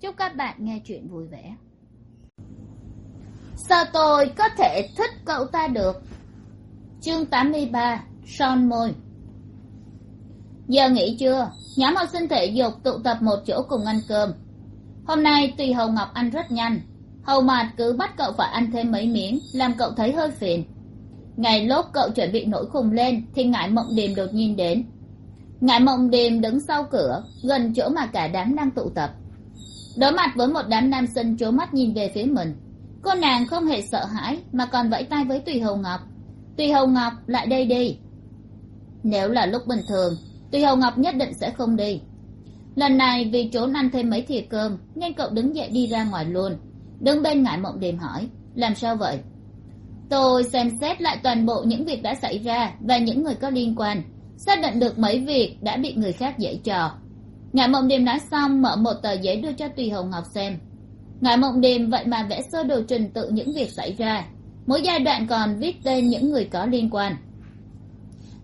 chúc các bạn nghe chuyện vui vẻ. Sao tôi có thể thích cậu ta được? Chương tám mươi ba, son môi. Giờ nghỉ chưa? Nhóm học sinh thể dục tụ tập một chỗ cùng ăn cơm. Hôm nay tùy hầu ngọc ăn rất nhanh. Hầu mạt cứ bắt cậu phải ăn thêm mấy miếng, làm cậu thấy hơi phiền. Ngày lúc cậu chuẩn bị nổi khùng lên thì ngại mộng điềm đột nhiên đến. Ngại mộng điềm đứng sau cửa, gần chỗ mà cả đám đang tụ tập đối mặt với một đám nam sinh trố mắt nhìn về phía mình. Cô nàng không hề sợ hãi, mà còn vẫy tay với tùy hầu ngọc. Tùy hầu ngọc lại đây đi. Nếu là lúc bình thường, tùy hầu ngọc nhất định sẽ không đi. Lần này vì trốn ăn thêm mấy thìa cơm, nên cậu đứng dậy đi ra ngoài luôn. Đứng bên ngại mộng điềm hỏi, làm sao vậy? Tôi xem xét lại toàn bộ những việc đã xảy ra và những người có liên quan. Xác định được mấy việc đã bị người khác dạy trò ngài mộng điềm nói xong, mở một tờ giấy đưa cho tùy hồng ngọc xem. Ngài mộng điềm vậy mà vẽ sơ đồ trình tự những việc xảy ra. Mỗi giai đoạn còn viết tên những người có liên quan.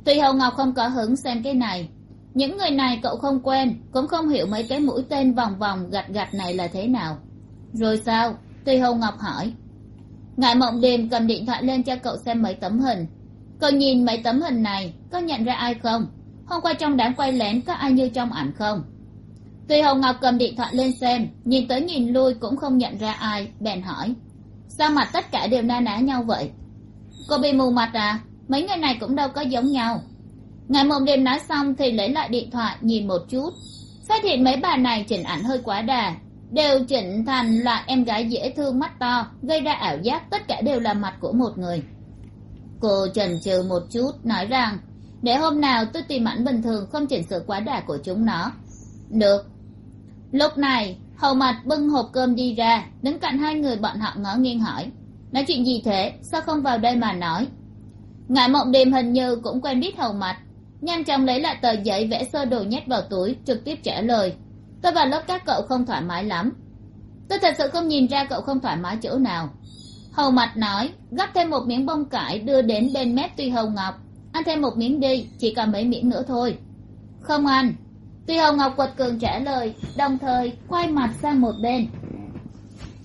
Tùy hồng ngọc không có hứng xem cái này. Những người này cậu không quen, cũng không hiểu mấy cái mũi tên vòng vòng gạch gạch này là thế nào. Rồi sao? Tùy hồng ngọc hỏi. Ngài mộng điềm cầm điện thoại lên cho cậu xem mấy tấm hình. Cậu nhìn mấy tấm hình này, có nhận ra ai không? Hôm qua trong đám quay lén có ai như trong ảnh không? Tuy hồng ngọc cầm điện thoại lên xem, nhìn tới nhìn lui cũng không nhận ra ai, bèn hỏi. Sao mặt tất cả đều na ná nhau vậy? Cô bị mù mặt à? Mấy người này cũng đâu có giống nhau. Ngày mộng đêm nói xong thì lấy lại điện thoại, nhìn một chút. Phát hiện mấy bà này chỉnh ảnh hơi quá đà. Đều chỉnh thành là em gái dễ thương mắt to, gây ra ảo giác tất cả đều là mặt của một người. Cô chần chừ một chút, nói rằng, để hôm nào tôi tìm ảnh bình thường không chỉnh sửa quá đà của chúng nó. Được lúc này, hầu mặt bưng hộp cơm đi ra, đứng cạnh hai người bọn họ ngỡ nghiêng hỏi. Nói chuyện gì thế? Sao không vào đây mà nói? Ngài mộng đêm hình như cũng quen biết hầu mặt nhanh chóng lấy lại tờ giấy vẽ sơ đồ nhét vào túi, trực tiếp trả lời. Tôi vào lớp các cậu không thoải mái lắm. Tôi thật sự không nhìn ra cậu không thoải mái chỗ nào. Hầu mặt nói, gắp thêm một miếng bông cải đưa đến bên mép tuy hầu ngọc. Ăn thêm một miếng đi, chỉ còn mấy miếng nữa thôi. Không ăn tuy hồng ngọc quật cường trả lời, đồng thời quay mặt sang một bên.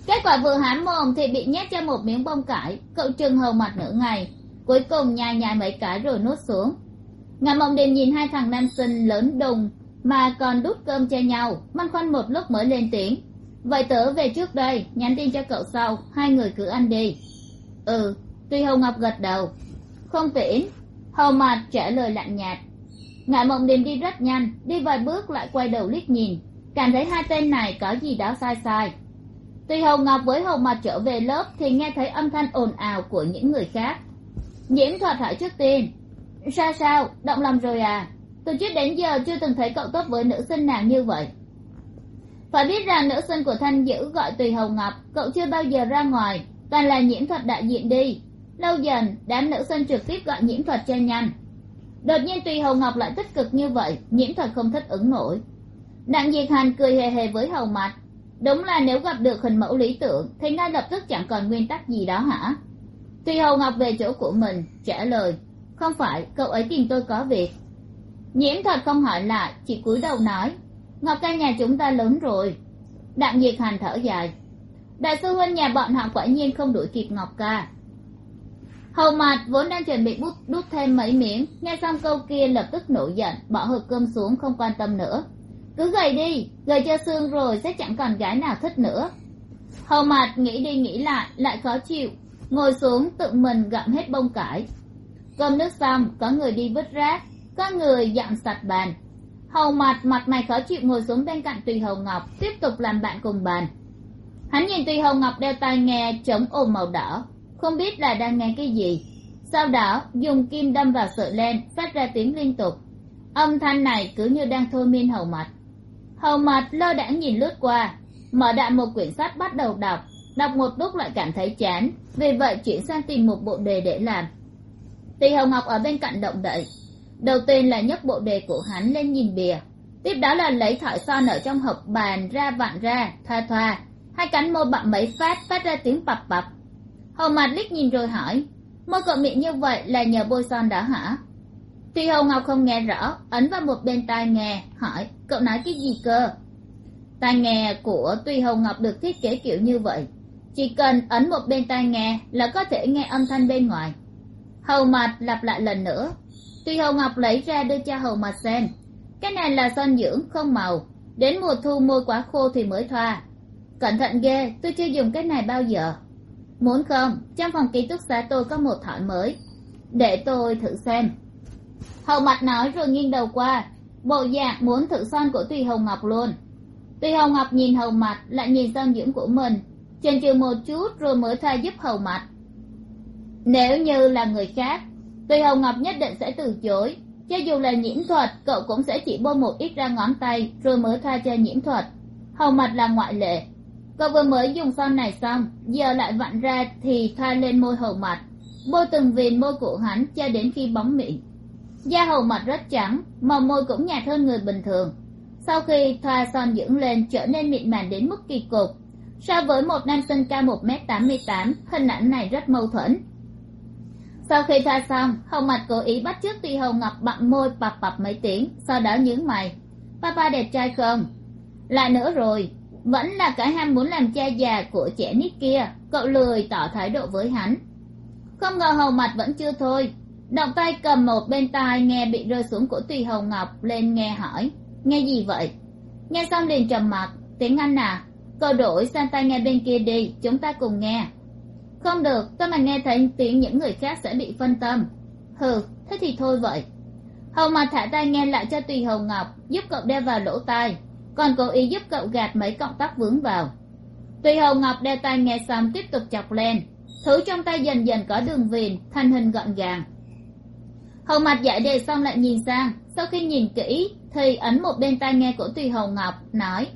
Kết quả vừa há mồm thì bị nhét cho một miếng bông cải, cậu trừng hầu mặt nửa ngày. Cuối cùng nhai nhai mấy cái rồi nuốt xuống. Ngài mộng đêm nhìn hai thằng nam sinh lớn đùng mà còn đút cơm cho nhau, băn khoăn một lúc mới lên tiếng. Vậy tớ về trước đây, nhắn tin cho cậu sau, hai người cứ ăn đi. Ừ tuy hầu ngọc gật đầu. Không tiễn hầu mặt trả lời lạnh nhạt ngại mộng điềm đi rất nhanh, đi vài bước lại quay đầu liếc nhìn. Cảm thấy hai tên này có gì đó sai sai. Tuy hầu ngọc với hầu mặt trở về lớp thì nghe thấy âm thanh ồn ào của những người khác. Nhiễm thuật hỏi trước tiên, sao sao, động lòng rồi à? Từ trước đến giờ chưa từng thấy cậu tốt với nữ sinh nào như vậy. Phải biết rằng nữ sinh của thanh dữ gọi tùy hầu ngọc, cậu chưa bao giờ ra ngoài, toàn là nhiễm thuật đại diện đi. Lâu dần, đám nữ sinh trực tiếp gọi nhiễm thuật cho nhanh đột nhiên tùy hầu ngọc lại tích cực như vậy, nhiễm thuật không thích ứng nổi. Đặng diệt hàn cười hề hề với hầu mặt đúng là nếu gặp được hình mẫu lý tưởng, thì ngay lập tức chẳng còn nguyên tắc gì đó hả? Tùy hầu ngọc về chỗ của mình, trả lời, không phải, cậu ấy tìm tôi có việc. Nhiễm thuật không hỏi lại, chỉ cúi đầu nói, ngọc ca nhà chúng ta lớn rồi. Đặng diệt hàn thở dài, đại sư huynh nhà bọn họ quả nhiên không đuổi kịp ngọc ca hầu mặt vốn đang chuẩn bị bút, đút thêm mấy miếng, nghe xong câu kia lập tức nổi giận, bỏ hộp cơm xuống, không quan tâm nữa. Cứ gầy đi, gầy cho xương rồi sẽ chẳng còn gái nào thích nữa. Hầu mặt nghĩ đi nghĩ lại lại khó chịu, ngồi xuống tự mình gặm hết bông cải. Cơm nước xong, có người đi vứt rác, có người dặn sạch bàn. Hầu mặt mặt mày khó chịu ngồi xuống bên cạnh tùy hầu ngọc, tiếp tục làm bạn cùng bàn. Hắn nhìn tùy hầu ngọc đeo tai nghe chống ồn màu đỏ không biết là đang nghe cái gì. Sau đó, dùng kim đâm vào sợi len, phát ra tiếng liên tục. Âm thanh này cứ như đang thôi miên hầu mặt hầu mặt lơ đãng nhìn lướt qua, mở đại một quyển sách bắt đầu đọc đọc một lúc lại cảm thấy chán, vì vậy chuyển sang tìm một bộ đề để làm. Tỳ hồng ngọc ở bên cạnh động đậy, đầu tiên là nhấc bộ đề của hắn lên nhìn bìa, tiếp đó là lấy thỏi son ở trong hộp bàn ra vặn ra, thoa thoa. Hai cánh môi bặm mấy phát phát ra tiếng bập bập hầu mặt liếc nhìn rồi hỏi, môi cậu miệng như vậy là nhờ bôi son đó hả? Tuy hầu ngọc không nghe rõ, ấn vào một bên tai nghe, hỏi, cậu nói cái gì cơ? Tai nghe của tuy hầu ngọc được thiết kế kiểu như vậy, chỉ cần ấn một bên tai nghe là có thể nghe âm thanh bên ngoài. Hầu mặt lặp lại lần nữa, tuy hầu ngọc lấy ra đưa cho hầu mặt xem, cái này là son dưỡng không màu, đến mùa thu môi quá khô thì mới thoa. Cẩn thận ghê, tôi chưa dùng cái này bao giờ muốn không? Trong phòng ký túc xá tôi có một thỏi mới. Để tôi thử xem. Hầu mặt nói rồi nghiêng đầu qua. Bộ dạng muốn thử son của tùy hồng ngọc luôn. Tùy hồng ngọc nhìn hầu mặt, lại nhìn son dưỡng của mình. Chần chừ một chút rồi mới thoa giúp hầu mặt. Nếu như là người khác, tùy hồng ngọc nhất định sẽ từ chối. Cho dù là nhiễm thuật, cậu cũng sẽ chỉ bôi một ít ra ngón tay rồi mới thoa cho nhiễm thuật. Hầu mặt là ngoại lệ cậu vừa mới dùng son này xong, giờ lại vặn ra thì thoa lên môi hầu mặt bôi từng viền môi của hắn cho đến khi bóng mịn. Da hầu mặt rất trắng màu môi cũng nhạt hơn người bình thường. Sau khi thoa son dưỡng lên, trở nên mịn màng đến mức kỳ cục. So với một nam sinh cao một m tám mươi tám, hình ảnh này rất mâu thuẫn. Sau khi thoa xong, hầu mặt cố ý bắt chước tuy hầu ngọc bặm môi bập bập mấy tiếng, sau đó nhướng mày. Papa đẹp trai không? Lại nữa rồi vẫn là cái ham muốn làm cha già của trẻ nít kia, cậu lười tỏ thái độ với hắn. Không ngờ hầu mặt vẫn chưa thôi. Động tay cầm một bên tai nghe bị rơi xuống của tùy hầu ngọc lên nghe hỏi, nghe gì vậy? Nghe xong liền trầm mặc, tiếng anh à cậu đổi sang tai nghe bên kia đi, chúng ta cùng nghe. Không được, tôi mà nghe thấy tiếng những người khác sẽ bị phân tâm. Hừ, thế thì thôi vậy. Hầu mặt thả tay nghe lại cho tùy hầu ngọc, giúp cậu đeo vào lỗ tai còn cố ý giúp cậu gạt mấy cọng tóc vướng vào. Tuy hầu ngọc đeo tai nghe xong tiếp tục chọc lên thứ trong tay dần dần có đường viền thành hình gọn gàng. Hầu mặt giải đề xong lại nhìn sang, sau khi nhìn kỹ, thì ấn một bên tai nghe của tùy hầu ngọc, nói,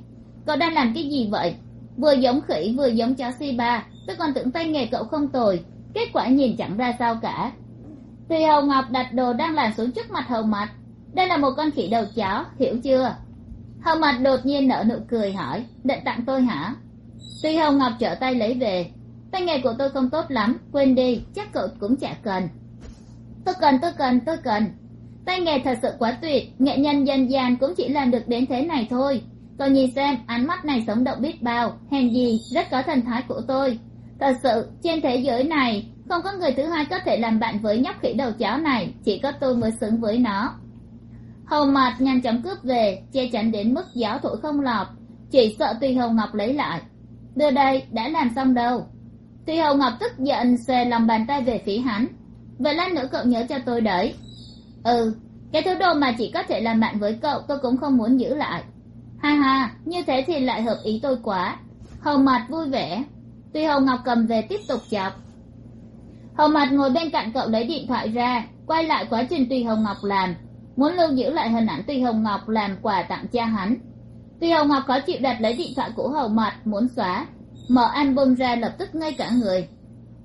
cậu đang làm cái gì vậy? Vừa giống khỉ, vừa giống chó si ba tôi còn tưởng tay nghề cậu không tồi. Kết quả nhìn chẳng ra sao cả. Tùy hầu ngọc đặt đồ đang làm xuống trước mặt hầu mặt. Đây là một con khỉ đầu chó, hiểu chưa? Hầu mặt đột nhiên nở nụ cười hỏi, định tặng tôi hả? Tuy hồng ngọc trở tay lấy về tay nghề của tôi không tốt lắm, quên đi, chắc cậu cũng chả cần. Tôi cần tôi cần tôi cần. Tay nghề thật sự quá tuyệt, nghệ nhân dân gian cũng chỉ làm được đến thế này thôi. Tôi nhìn xem, ánh mắt này sống động biết bao, hèn gì rất có thần thái của tôi. Thật sự, trên thế giới này, không có người thứ hai có thể làm bạn với nhóc khỉ đầu cháo này, chỉ có tôi mới xứng với nó hầu Mạt nhanh chóng cướp về, che chắn đến mức gió thổi không lọt. Chỉ sợ tùy hầu ngọc lấy lại. Đưa đây, đã làm xong đâu? Tùy hầu ngọc tức giận xòe lòng bàn tay về phía hắn. Vậy lát nữa cậu nhớ cho tôi đấy. Ừ cái thứ đồ mà chỉ có thể làm bạn với cậu tôi cũng không muốn giữ lại. Ha ha, như thế thì lại hợp ý tôi quá. Hầu Mạt vui vẻ. Tuy hầu ngọc cầm về tiếp tục chọc. Hầu Mạt ngồi bên cạnh cậu lấy điện thoại ra, quay lại quá trình tùy hồng ngọc làm muốn lưu giữ lại hình ảnh tùy hồng ngọc làm quà tặng cha hắn. Tùy hồng ngọc khó chịu đặt lấy điện thoại của hầu mặt muốn xóa, mở album ra lập tức ngay cả người.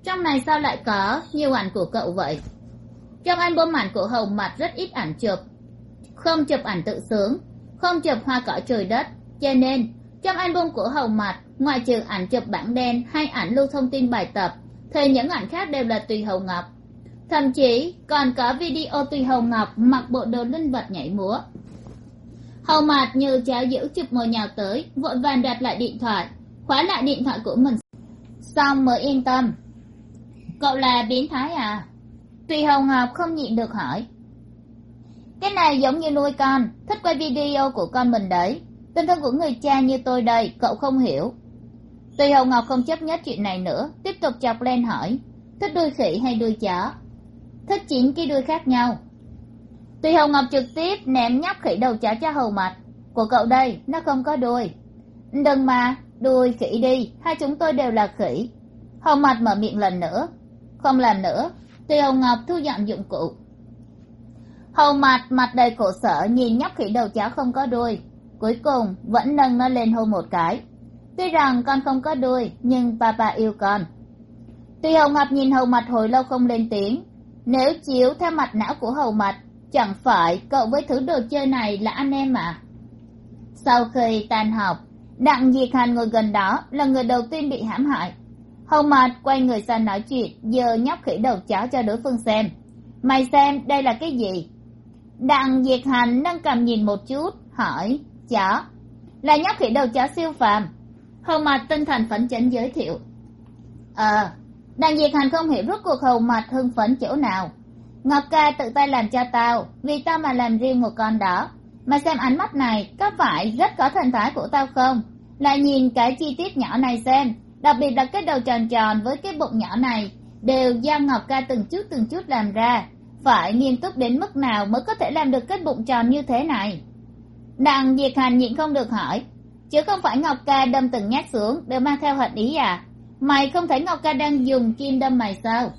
Trong này sao lại có nhiều ảnh của cậu vậy? Trong album ảnh của hầu mặt rất ít ảnh chụp, không chụp ảnh tự sướng, không chụp hoa cỏ trời đất. Cho nên, trong album của hầu mặt ngoài trừ ảnh chụp bảng đen hay ảnh lưu thông tin bài tập, thì những ảnh khác đều là tùy hầu ngọc thậm chí còn có video tùy hầu ngọc mặc bộ đồ linh vật nhảy múa. Hầu mạt như cháo diễu chụp mồi nhào tới, vội vàng đặt lại điện thoại, khóa lại điện thoại của mình. Xong mới yên tâm. Cậu là biến thái à? Tùy hầu ngọc không nhịn được hỏi. Cái này giống như nuôi con, thích quay video của con mình đấy. Tình thân của người cha như tôi đây, cậu không hiểu. Tùy hồng ngọc không chấp nhất chuyện này nữa, tiếp tục chọc lên hỏi, thích đuôi khỉ hay đuôi chó? Thích chín cái đuôi khác nhau. Tuy hồng ngọc trực tiếp ném nhóc khỉ đầu chó cho hầu mặt. Của cậu đây, nó không có đuôi. Đừng mà, đuôi, khỉ đi, hai chúng tôi đều là khỉ. Hầu mặt mở miệng lần nữa. Không làm nữa tuy hồng ngọc thu dọn dụng cụ. Hầu mặt mặt đầy khổ sở nhìn nhóc khỉ đầu chó không có đuôi. Cuối cùng, vẫn nâng nó lên hôn một cái. Tuy rằng con không có đuôi, nhưng papa yêu con. Tuy hầu ngọc nhìn hầu mặt hồi lâu không lên tiếng nếu chiếu theo mặt não của hầu mật, chẳng phải cậu với thứ đồ chơi này là anh em à sau khi tan học đặng diệt hành ngồi gần đó là người đầu tiên bị hãm hại. Hầu Mật quay người sang nói chuyện giờ nhóc khỉ đầu chó cho đối phương xem. Mày xem đây là cái gì? Đặng diệt hành nâng cầm nhìn một chút hỏi chó là nhóc khỉ đầu chó siêu phàm? Hầu mặt tinh thần phấn chấn giới thiệu ờ đàn diệt hành không hiểu rốt cuộc hầu mặt hưng phấn chỗ nào. Ngọc ca tự tay làm cho tao, vì tao mà làm riêng một con đó. Mà xem ánh mắt này, có phải rất có thần thái của tao không? Lại nhìn cái chi tiết nhỏ này xem, đặc biệt là cái đầu tròn tròn với cái bụng nhỏ này, đều do ngọc ca từng chút từng chút làm ra. Phải nghiêm túc đến mức nào mới có thể làm được cái bụng tròn như thế này? Đặng diệt hành nhịn không được hỏi, chứ không phải ngọc ca đâm từng nhát xuống đều mang theo hận ý à? Mày không thấy ngọc ca đang dùng kim đâm mày sao?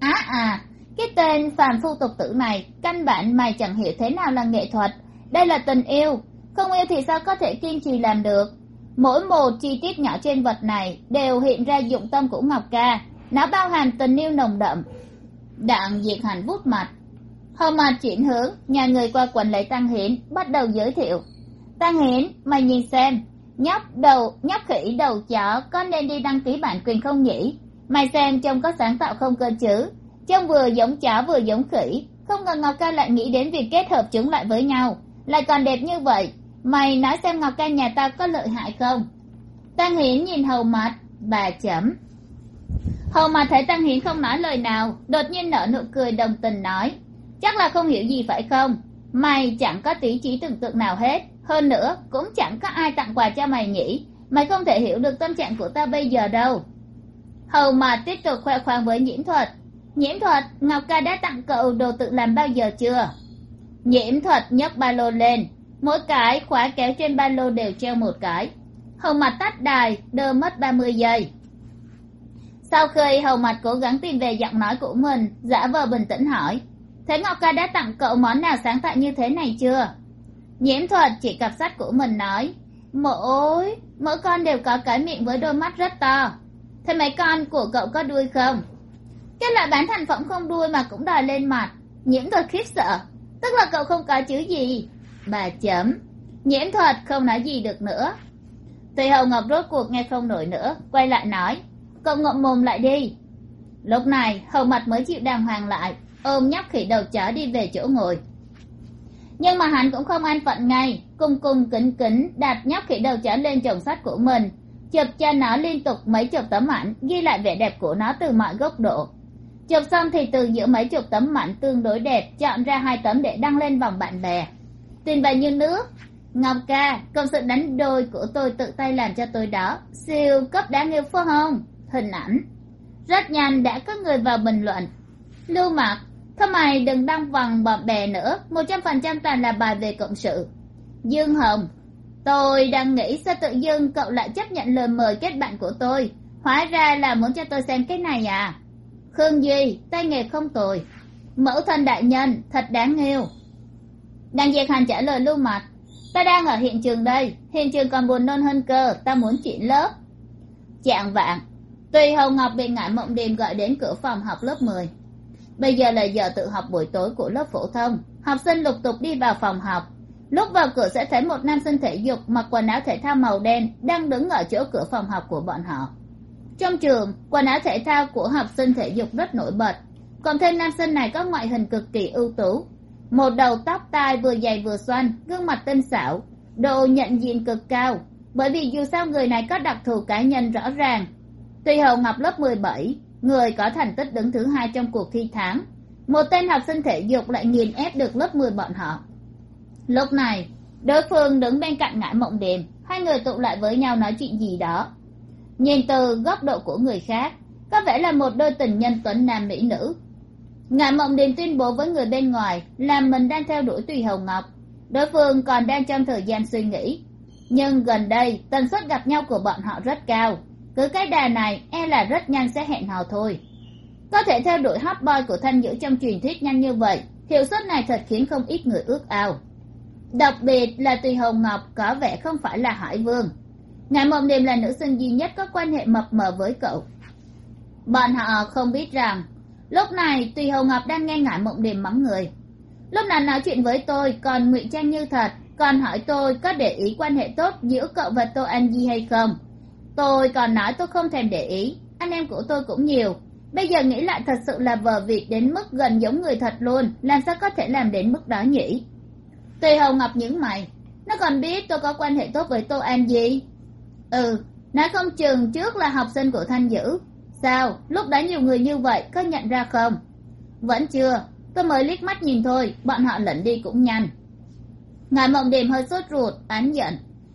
Á à, à cái tên phàm phu tục tử này căn bản mày chẳng hiểu thế nào là nghệ thuật. Đây là tình yêu. Không yêu thì sao có thể kiên trì làm được? Mỗi một chi tiết nhỏ trên vật này đều hiện ra dụng tâm của ngọc ca. Nó bao hàm tình yêu nồng đậm đặng diệt hành vút mặt. Hờ mặt chuyển hướng nhà người qua quần lấy tăng hiến bắt đầu giới thiệu. Tăng hiến mày nhìn xem nhóc đầu, nhóc khỉ đầu chó, có nên đi đăng ký bản quyền không nhỉ? Mày xem trông có sáng tạo không cơ chứ? Trông vừa giống chó vừa giống khỉ. Không ngờ ngọc ca lại nghĩ đến việc kết hợp chúng lại với nhau. Lại còn đẹp như vậy. Mày nói xem ngọc ca nhà tao có lợi hại không? Tăng hiến nhìn hầu mặt bà chấm. Hầu mặt thấy tăng hiến không nói lời nào, đột nhiên nở nụ cười đồng tình nói. Chắc là không hiểu gì phải không? Mày chẳng có tí trí tưởng tượng nào hết hơn nữa, cũng chẳng có ai tặng quà cho mày nhỉ. Mày không thể hiểu được tâm trạng của ta bây giờ đâu. Hầu mặt tiếp tục khoe khoang với nhiễm thuật. Nhiễm thuật, ngọc ca đã tặng cậu đồ tự làm bao giờ chưa? Nhiễm thuật nhấc ba lô lên. Mỗi cái khóa kéo trên ba lô đều treo một cái. Hầu mặt tắt đài, đơ mất ba mươi giây. Sau khi hầu mặt cố gắng tìm về giọng nói của mình, giả vờ bình tĩnh hỏi, thế ngọc ca đã tặng cậu món nào sáng tạo như thế này chưa? Nhiễm thuật, chỉ cặp sách của mình nói. Mỗi mỗi con đều có cái miệng với đôi mắt rất to. Thế mấy con của cậu có đuôi không? Cái loại bán thành phẩm không đuôi mà cũng đòi lên mặt. Nhiễm thuật khiếp sợ. Tức là cậu không có chữ gì. Bà chấm. Nhiễm thuật không nói gì được nữa. Tùy hầu ngọc rốt cuộc nghe không nổi nữa, quay lại nói. Cậu ngậm mồm lại đi. Lúc này, hầu mặt mới chịu đàng hoàng lại, ôm nhóc khỉ đầu chó đi về chỗ ngồi nhưng mà hắn cũng không an phận ngay cung cung kính kính đặt nhóc khỉ đầu trở lên chồng sắt của mình. Chụp cho nó liên tục mấy chục tấm ảnh, ghi lại vẻ đẹp của nó từ mọi góc độ. Chụp xong thì từ giữa mấy chục tấm ảnh tương đối đẹp, chọn ra hai tấm để đăng lên vòng bạn bè. Tiền về như nước. Ngọc ca, công sự đánh đôi của tôi tự tay làm cho tôi đó. Siêu cấp đáng yêu phải không? Hình ảnh. Rất nhanh, đã có người vào bình luận. Lưu mặc thôi mày đừng đăng vòng bạn bè nữa, một trăm phần trăm toàn là bài về cộng sự. Dương hồng, tôi đang nghĩ sao tự dưng cậu lại chấp nhận lời mời kết bạn của tôi? Hóa ra là muốn cho tôi xem cái này à? Khương duy, tay nghề không tồi. Mẫu thân đại nhân, thật đáng yêu. Đặng diệt hành trả lời lưu mặt ta đang ở hiện trường đây, hiện trường còn buồn nôn hơn cơ, ta muốn chuyển lớp. Chạng vạng. Tùy hầu ngọc bị ngại mộng điềm gọi đến cửa phòng học lớp mười bây giờ là giờ tự học buổi tối của lớp phổ thông. Học sinh lục tục đi vào phòng học. Lúc vào cửa sẽ thấy một nam sinh thể dục mặc quần áo thể thao màu đen đang đứng ở chỗ cửa phòng học của bọn họ. Trong trường, quần áo thể thao của học sinh thể dục rất nổi bật. Còn thêm nam sinh này có ngoại hình cực kỳ ưu tú. Một đầu tóc tai vừa dày vừa xoăn, gương mặt tinh xảo, độ nhận diện cực cao. Bởi vì dù sao người này có đặc thù cá nhân rõ ràng. Tuy hầu ngọc lớp mười bảy người có thành tích đứng thứ hai trong cuộc thi tháng. Một tên học sinh thể dục lại nghiền ép được lớp mười bọn họ. Lúc này đối phương đứng bên cạnh ngã mộng đêm, hai người tụ lại với nhau nói chuyện gì đó. Nhìn từ góc độ của người khác có vẻ là một đôi tình nhân tuấn nam mỹ nữ. Ngã mộng đêm tuyên bố với người bên ngoài là mình đang theo đuổi tùy hồng ngọc. Đối phương còn đang trong thời gian suy nghĩ. Nhưng gần đây tần suất gặp nhau của bọn họ rất cao cứ cái đà này e là rất nhanh sẽ hẹn hò thôi. Có thể theo đuổi hot boy của thanh nhữ trong truyền thuyết nhanh như vậy, hiệu suất này thật khiến không ít người ước ao. Đặc biệt là tùy hồng ngọc có vẻ không phải là hải vương. Ngài mộng điềm là nữ sinh duy nhất có quan hệ mập mờ với cậu. Bọn họ không biết rằng, lúc này tùy Hồng ngọc đang nghe ngại mộng điềm mắng người. Lúc nào nói chuyện với tôi, còn ngụy trang như thật, còn hỏi tôi có để ý quan hệ tốt giữa cậu và tô an di hay không tôi còn nói tôi không thèm để ý. Anh em của tôi cũng nhiều. Bây giờ nghĩ lại thật sự là vờ việc đến mức gần giống người thật luôn. Làm sao có thể làm đến mức đó nhỉ? Tùy hầu ngọc những mày. Nó còn biết tôi có quan hệ tốt với tô an gì? Ừ nói không chừng trước là học sinh của thanh dữ. Sao? Lúc đó nhiều người như vậy có nhận ra không? Vẫn chưa. Tôi mới liếc mắt nhìn thôi. Bọn họ lẩn đi cũng nhanh. Ngài mộng điềm hơi sốt ruột, oán giận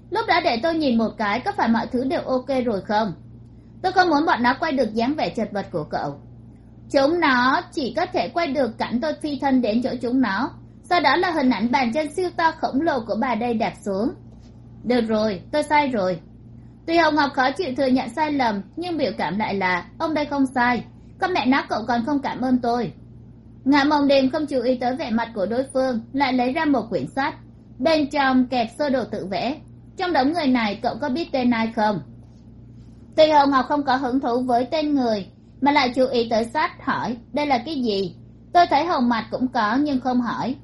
lúc đã để tôi nhìn một cái, có phải mọi thứ đều ok rồi không? Tôi không muốn bọn nó quay được dáng vẻ chật vật của cậu. Chúng nó chỉ có thể quay được cảnh tôi phi thân đến chỗ chúng nó. Sau đó là hình ảnh bàn chân siêu to khổng lồ của bà đây đạp xuống. Được rồi, tôi sai rồi. Tuy hồng ngọc khó chịu thừa nhận sai lầm, nhưng biểu cảm lại là, ông đây không sai. Con mẹ nó cậu còn không cảm ơn tôi. Ngã mông đêm không chú ý tới vẻ mặt của đối phương, lại lấy ra một quyển sách. Bên trong kẹp sơ đồ tự vẽ trong đống người này cậu có biết tên ai không? Tuy hồng ngọc không có hứng thú với tên người, mà lại chú ý tới sách, hỏi, đây là cái gì? Tôi thấy hồng mặt cũng có, nhưng không hỏi.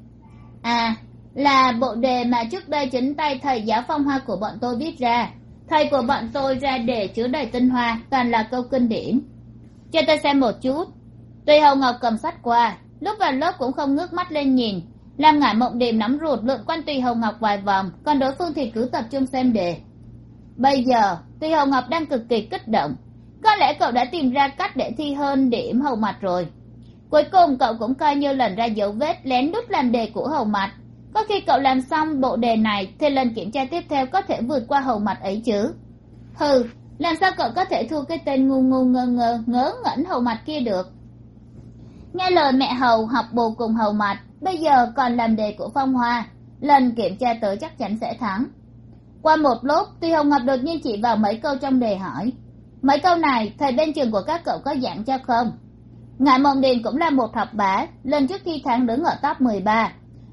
À là bộ đề mà trước đây chính tay thầy giáo phong hoa của bọn tôi viết ra. Thầy của bọn tôi ra đề chứa đầy tinh hoa, toàn là câu kinh điển. Cho tôi xem một chút. Tuy hồng ngọc cầm sách qua, lúc vào lớp cũng không ngước mắt lên nhìn lam ngải mộng điềm nắm ruột lượn quanh tùy hồng ngọc vài vòng, còn đối phương thì cứ tập trung xem đề. Bây giờ tùy hồng ngọc đang cực kỳ kích động. Có lẽ cậu đã tìm ra cách để thi hơn điểm hầu mặt rồi. Cuối cùng, cậu cũng coi như lần ra dấu vết lén đút làm đề của hầu mặt. Có khi cậu làm xong bộ đề này thì lần kiểm tra tiếp theo có thể vượt qua hầu mặt ấy chứ. Hừ, làm sao cậu có thể thua cái tên ngu ngu ngơ ngơ, ngớ ngẩn hầu mặt kia được? Nghe lời mẹ hầu, học bù cùng hầu mặt bây giờ còn làm đề của phong hoa. Lần kiểm tra tới chắc chắn sẽ thắng. Qua một lúc, tuy hồng ngọc đột nhiên chỉ vào mấy câu trong đề hỏi. Mấy câu này, thầy bên trường của các cậu có giảng cho không? Ngài mộng điền cũng là một học bá, lần trước thi tháng đứng ở top mười ba.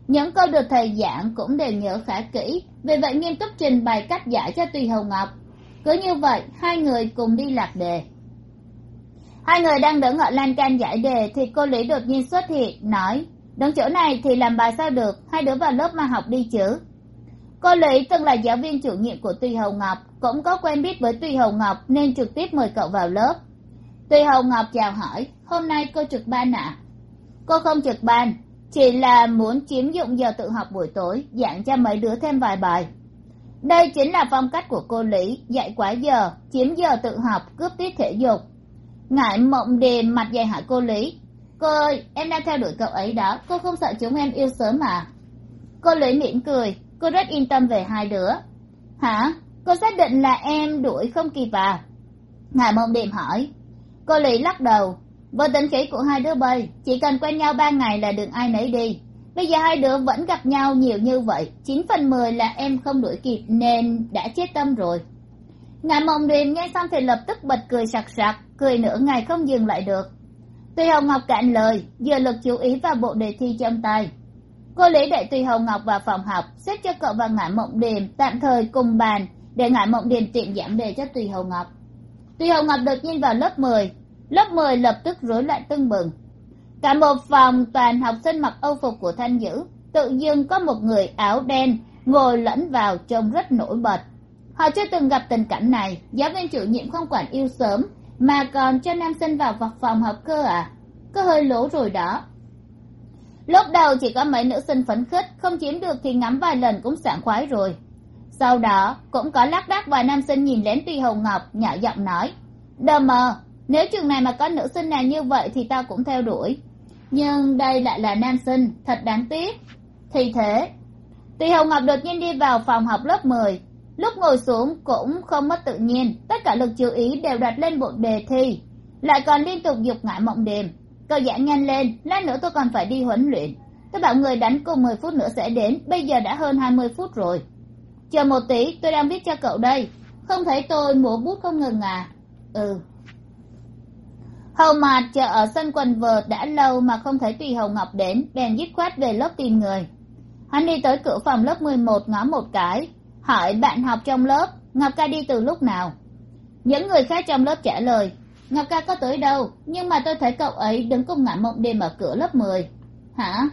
Những câu được thầy giảng cũng đều nhớ khá kỹ, vì vậy nghiêm túc trình bày cách giải cho tùy hồng ngọc. Cứ như vậy, hai người cùng đi lạc đề hai người đang đứng ở lan can giải đề thì cô lý đột nhiên xuất hiện, nói, đứng chỗ này thì làm bài sao được? Hai đứa vào lớp mà học đi chứ. Cô lý từng là giáo viên chủ nhiệm của tùy hồng ngọc, cũng có quen biết với tùy hồng ngọc nên trực tiếp mời cậu vào lớp. Tùy hồng ngọc chào hỏi, hôm nay cô trực ban ạ. Cô không trực ban, chỉ là muốn chiếm dụng giờ tự học buổi tối, giảng cho mấy đứa thêm vài bài. Đây chính là phong cách của cô lý dạy quá giờ, chiếm giờ tự học, cướp tiết thể dục ngại mộng đề mặt dày hỏi cô lý. Cô ơi, em đang theo đuổi cậu ấy đó. Cô không sợ chúng em yêu sớm mà. Cô lý mỉm cười. Cô rất yên tâm về hai đứa. Hả? Cô xác định là em đuổi không kịp à? Ngài mộng điềm hỏi. Cô lý lắc đầu. Với tính khí của hai đứa bây, chỉ cần quen nhau ba ngày là đừng ai nấy đi. Bây giờ hai đứa vẫn gặp nhau nhiều như vậy. Chín phần mười là em không đuổi kịp nên đã chết tâm rồi ngài mộng điềm nghe xong thì lập tức bật cười sặc sặc, cười nửa ngày không dừng lại được. Tùy hồng ngọc cạn lời giờ lực chú ý vào bộ đề thi trong tay. Cô lý đệ tùy hồng ngọc vào phòng học, xếp cho cậu và ngải mộng điềm tạm thời cùng bàn để ngải mộng điềm tiện giảm đề cho tùy hồng ngọc. Tùy hồng ngọc đột nhiên vào lớp mười lớp mười lập tức rối loạn tưng bừng. Cả một phòng toàn học sinh mặc âu phục của thanh dữ, tự dưng có một người áo đen ngồi lẫn vào trông rất nổi bật họ chưa từng gặp tình cảnh này. Giáo viên chủ nhiệm không quản yêu sớm, mà còn cho nam sinh vào vật phòng học cơ à? Có hơi lố rồi đó. Lúc đầu chỉ có mấy nữ sinh phấn khích, không chiếm được thì ngắm vài lần cũng sảng khoái rồi. Sau đó, cũng có lác đác vài nam sinh nhìn lén tuy hồng ngọc, nhỏ giọng nói, đờ mờ, nếu trường này mà có nữ sinh nào như vậy thì tao cũng theo đuổi. Nhưng đây lại là nam sinh, thật đáng tiếc. Thì thế tuy hồng ngọc đột nhiên đi vào phòng học lớp mười lúc ngồi xuống cũng không mất tự nhiên, tất cả lực chú ý đều đặt lên bộ đề thi. Lại còn liên tục dục ngại mộng đềm cậu giãn nhanh lên, lát nữa tôi còn phải đi huấn luyện. Tôi bảo người đánh cùng mười phút nữa sẽ đến, bây giờ đã hơn hai mươi phút rồi. Chờ một tí, tôi đang viết cho cậu đây. Không thấy tôi múa bút không ngừng à? Ừ. Hầu mạt chờ ở sân quần vợt đã lâu mà không thấy tùy hầu ngọc đến, bèn dứt khoát về lớp tìm người. Hắn đi tới cửa phòng lớp mười một ngó một cái hỏi bạn học trong lớp, ngọc ca đi từ lúc nào? Những người khác trong lớp trả lời, ngọc ca có tới đâu, nhưng mà tôi thấy cậu ấy đứng cùng ngã mộng đêm ở cửa lớp mười. Hả?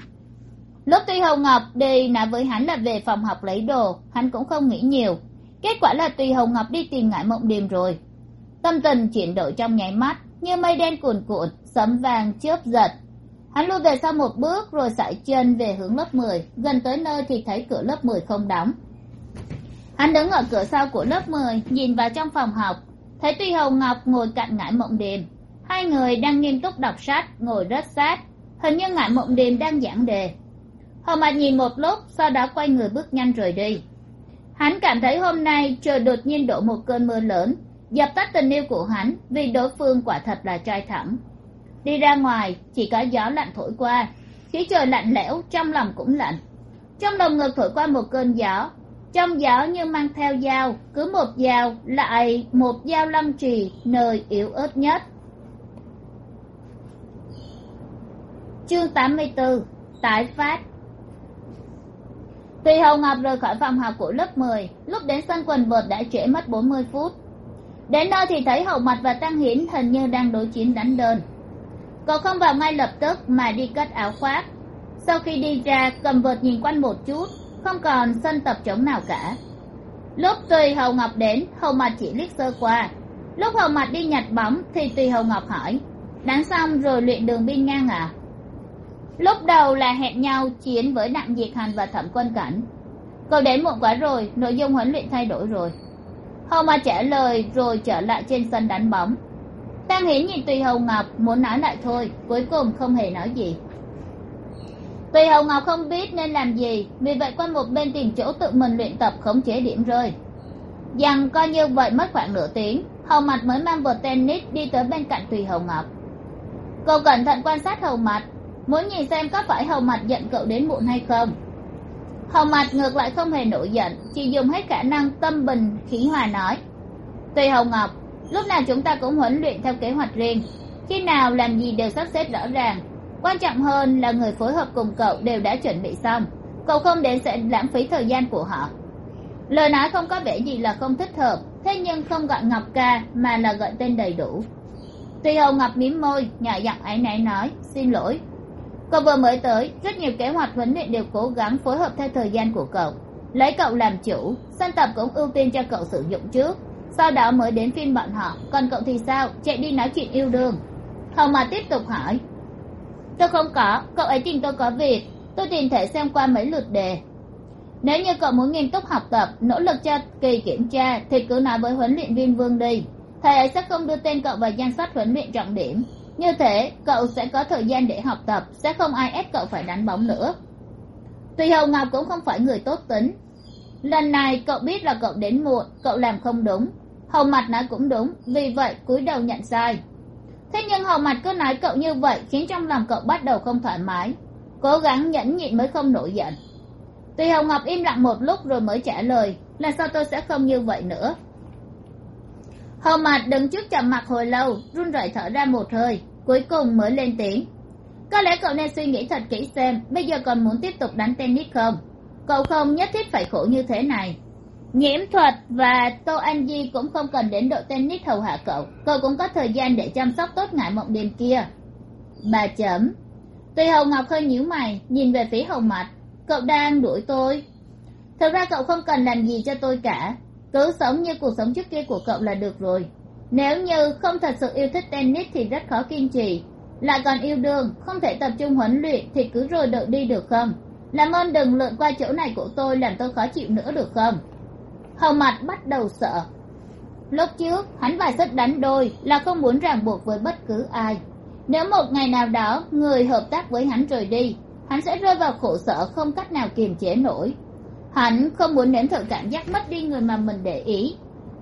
Lúc tuy hồng ngọc đi, nói với hắn là về phòng học lấy đồ, hắn cũng không nghĩ nhiều. Kết quả là tùy hồng ngọc đi tìm ngải mộng Đêm rồi. Tâm tình chuyển đổi trong nháy mắt, như mây đen cuồn cuộn, sấm vàng chớp giật. Hắn lui về sau một bước rồi sải chân về hướng lớp mười, gần tới nơi thì thấy cửa lớp mười không đóng hắn đứng ở cửa sau của lớp mười, nhìn vào trong phòng học. Thấy Tuy hồng ngọc ngồi cạnh ngải mộng điềm. Hai người đang nghiêm túc đọc sách, ngồi rất sát hình như ngải mộng điềm đang giảng đề. Hầu mặt nhìn một lúc, sau đó quay người bước nhanh rời đi. Hắn cảm thấy hôm nay trời đột nhiên đổ một cơn mưa lớn, dập tắt tình yêu của hắn vì đối phương quả thật là trai thẳng. Đi ra ngoài, chỉ có gió lạnh thổi qua. Khí trời lạnh lẽo, trong lòng cũng lạnh. Trong lồng ngực thổi qua một cơn gió trong gió như mang theo dao, cứ một dao, lại một dao lâm trì, nơi yếu ớt nhất. Chương tám mươi bốn tái phát. Tùy hồng ngọc rời khỏi phòng học của lớp mười, lúc đến sân quần vợt đã trễ mất bốn mươi phút. Đến nơi thì thấy hậu mặt và tăng hiến hình như đang đối chiến đánh đơn cậu không vào ngay lập tức mà đi cất áo khoác. Sau khi đi ra, cầm vợt nhìn quanh một chút không còn sân tập trống nào cả. Lúc tùy hầu ngọc đến, hầu mặt chỉ liếc sơ qua. Lúc hầu mặt đi nhặt bóng thì tùy hầu ngọc hỏi, đánh xong rồi luyện đường biên ngang à? Lúc đầu là hẹn nhau chiến với đặng diệt hành và thẩm quân cảnh. Cậu đến muộn quá rồi, nội dung huấn luyện thay đổi rồi. Hầu mặt trả lời rồi trở lại trên sân đánh bóng. Tăng hiến nhìn tùy hầu ngọc muốn nói lại thôi, cuối cùng không hề nói gì tùy Hồng ngọc không biết nên làm gì, vì vậy qua một bên tìm chỗ tự mình luyện tập khống chế điểm rơi. Rằng coi như vậy mất khoảng nửa tiếng hầu mặt mới mang vợt tennis đi tới bên cạnh tùy hầu ngọc. Cậu cẩn thận quan sát hầu mặt muốn nhìn xem có phải hầu mặt giận cậu đến muộn hay không. Hầu mặt ngược lại không hề nổi giận, chỉ dùng hết khả năng tâm bình, khí hòa nói. Tùy hầu ngọc, lúc nào chúng ta cũng huấn luyện theo kế hoạch riêng, khi nào làm gì đều sắp xếp rõ ràng quan trọng hơn là người phối hợp cùng cậu đều đã chuẩn bị xong. Cậu không đến sẽ lãng phí thời gian của họ. Lời nói không có vẻ gì là không thích hợp, thế nhưng không gọi ngọc ca, mà là gọi tên đầy đủ. Tuy hầu ngọc mím môi, nhỏ giọng áy náy nói, xin lỗi. Cậu vừa mới tới, rất nhiều kế hoạch huấn luyện đều cố gắng phối hợp theo thời gian của cậu. Lấy cậu làm chủ, sân tập cũng ưu tiên cho cậu sử dụng trước. Sau đó mới đến phiên bọn họ, còn cậu thì sao? Chạy đi nói chuyện yêu đương. Hầu mà tiếp tục hỏi tôi không có, cậu ấy tìm tôi có việc. Tôi tìm thể xem qua mấy lượt đề. Nếu như cậu muốn nghiêm túc học tập, nỗ lực cho kỳ kiểm tra, thì cứ nói với huấn luyện viên vương đi. Thầy ấy sẽ không đưa tên cậu vào danh sách huấn luyện trọng điểm. Như thế, cậu sẽ có thời gian để học tập, sẽ không ai ép cậu phải đánh bóng nữa. Tuy hầu ngọc cũng không phải người tốt tính. Lần này cậu biết là cậu đến muộn, cậu làm không đúng. Hầu mặt nói cũng đúng, vì vậy cúi đầu nhận sai thế nhưng hầu mặt cứ nói cậu như vậy khiến trong lòng cậu bắt đầu không thoải mái. Cố gắng nhẫn nhịn mới không nổi giận. Tùy hồng ngọc im lặng một lúc rồi mới trả lời, là sao tôi sẽ không như vậy nữa? Hầu mặt đứng trước chậm mặt hồi lâu, run rẩy thở ra một hơi, cuối cùng mới lên tiếng. Có lẽ cậu nên suy nghĩ thật kỹ xem, bây giờ còn muốn tiếp tục đánh tennis không? Cậu không nhất thiết phải khổ như thế này nhiễm thuật và tô anh di cũng không cần đến đội tennis hầu hạ cậu. Cậu cũng có thời gian để chăm sóc tốt ngại mộng đêm kia. Bà chấm. Tuy hầu ngọc hơi nhíu mày, nhìn về phía hầu mặt cậu đang đuổi tôi. Thực ra cậu không cần làm gì cho tôi cả. Cứ sống như cuộc sống trước kia của cậu là được rồi. Nếu như không thật sự yêu thích tennis thì rất khó kiên trì. Lại còn yêu đương, không thể tập trung huấn luyện thì cứ rồi đợi đi được không? Làm ơn đừng lượn qua chỗ này của tôi làm tôi khó chịu nữa được không? Hầu mặt bắt đầu sợ. Lúc trước, hắn và sức đánh đôi là không muốn ràng buộc với bất cứ ai. Nếu một ngày nào đó người hợp tác với hắn rời đi, hắn sẽ rơi vào khổ sở không cách nào kiềm chế nổi. Hắn không muốn nếm thử cảm giác mất đi người mà mình để ý.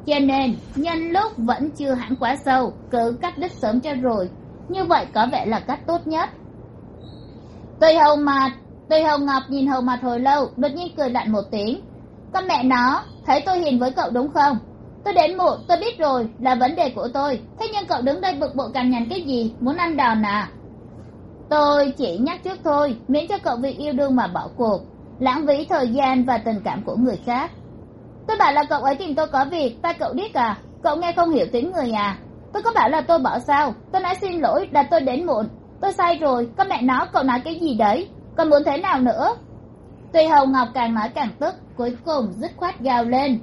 Cho nên, nhân lúc vẫn chưa hẳn quá sâu, cứ cắt đứt sớm cho rồi. Như vậy có vẻ là cách tốt nhất. Tùy hầu mặt tùy hầu ngọc nhìn hầu mặt hồi lâu, đột nhiên cười lạnh một tiếng. Con mẹ nó thấy tôi hiền với cậu đúng không? Tôi đến muộn, tôi biết rồi, là vấn đề của tôi. Thế nhưng cậu đứng đây bực bội cằn nhằn cái gì? Muốn ăn đòn à? Tôi chỉ nhắc trước thôi, miễn cho cậu vì yêu đương mà bỏ cuộc, lãng phí thời gian và tình cảm của người khác. Tôi bảo là cậu ấy tìm tôi có việc, ta cậu điếc à? Cậu nghe không hiểu tiếng người à? Tôi có bảo là tôi bỏ sao? Tôi nói xin lỗi, là tôi đến muộn. Tôi sai rồi con mẹ nó, cậu nói cái gì đấy? Còn muốn thế nào nữa? Tuy hầu ngọc càng nói càng tức cuối cùng dứt khoát gào lên.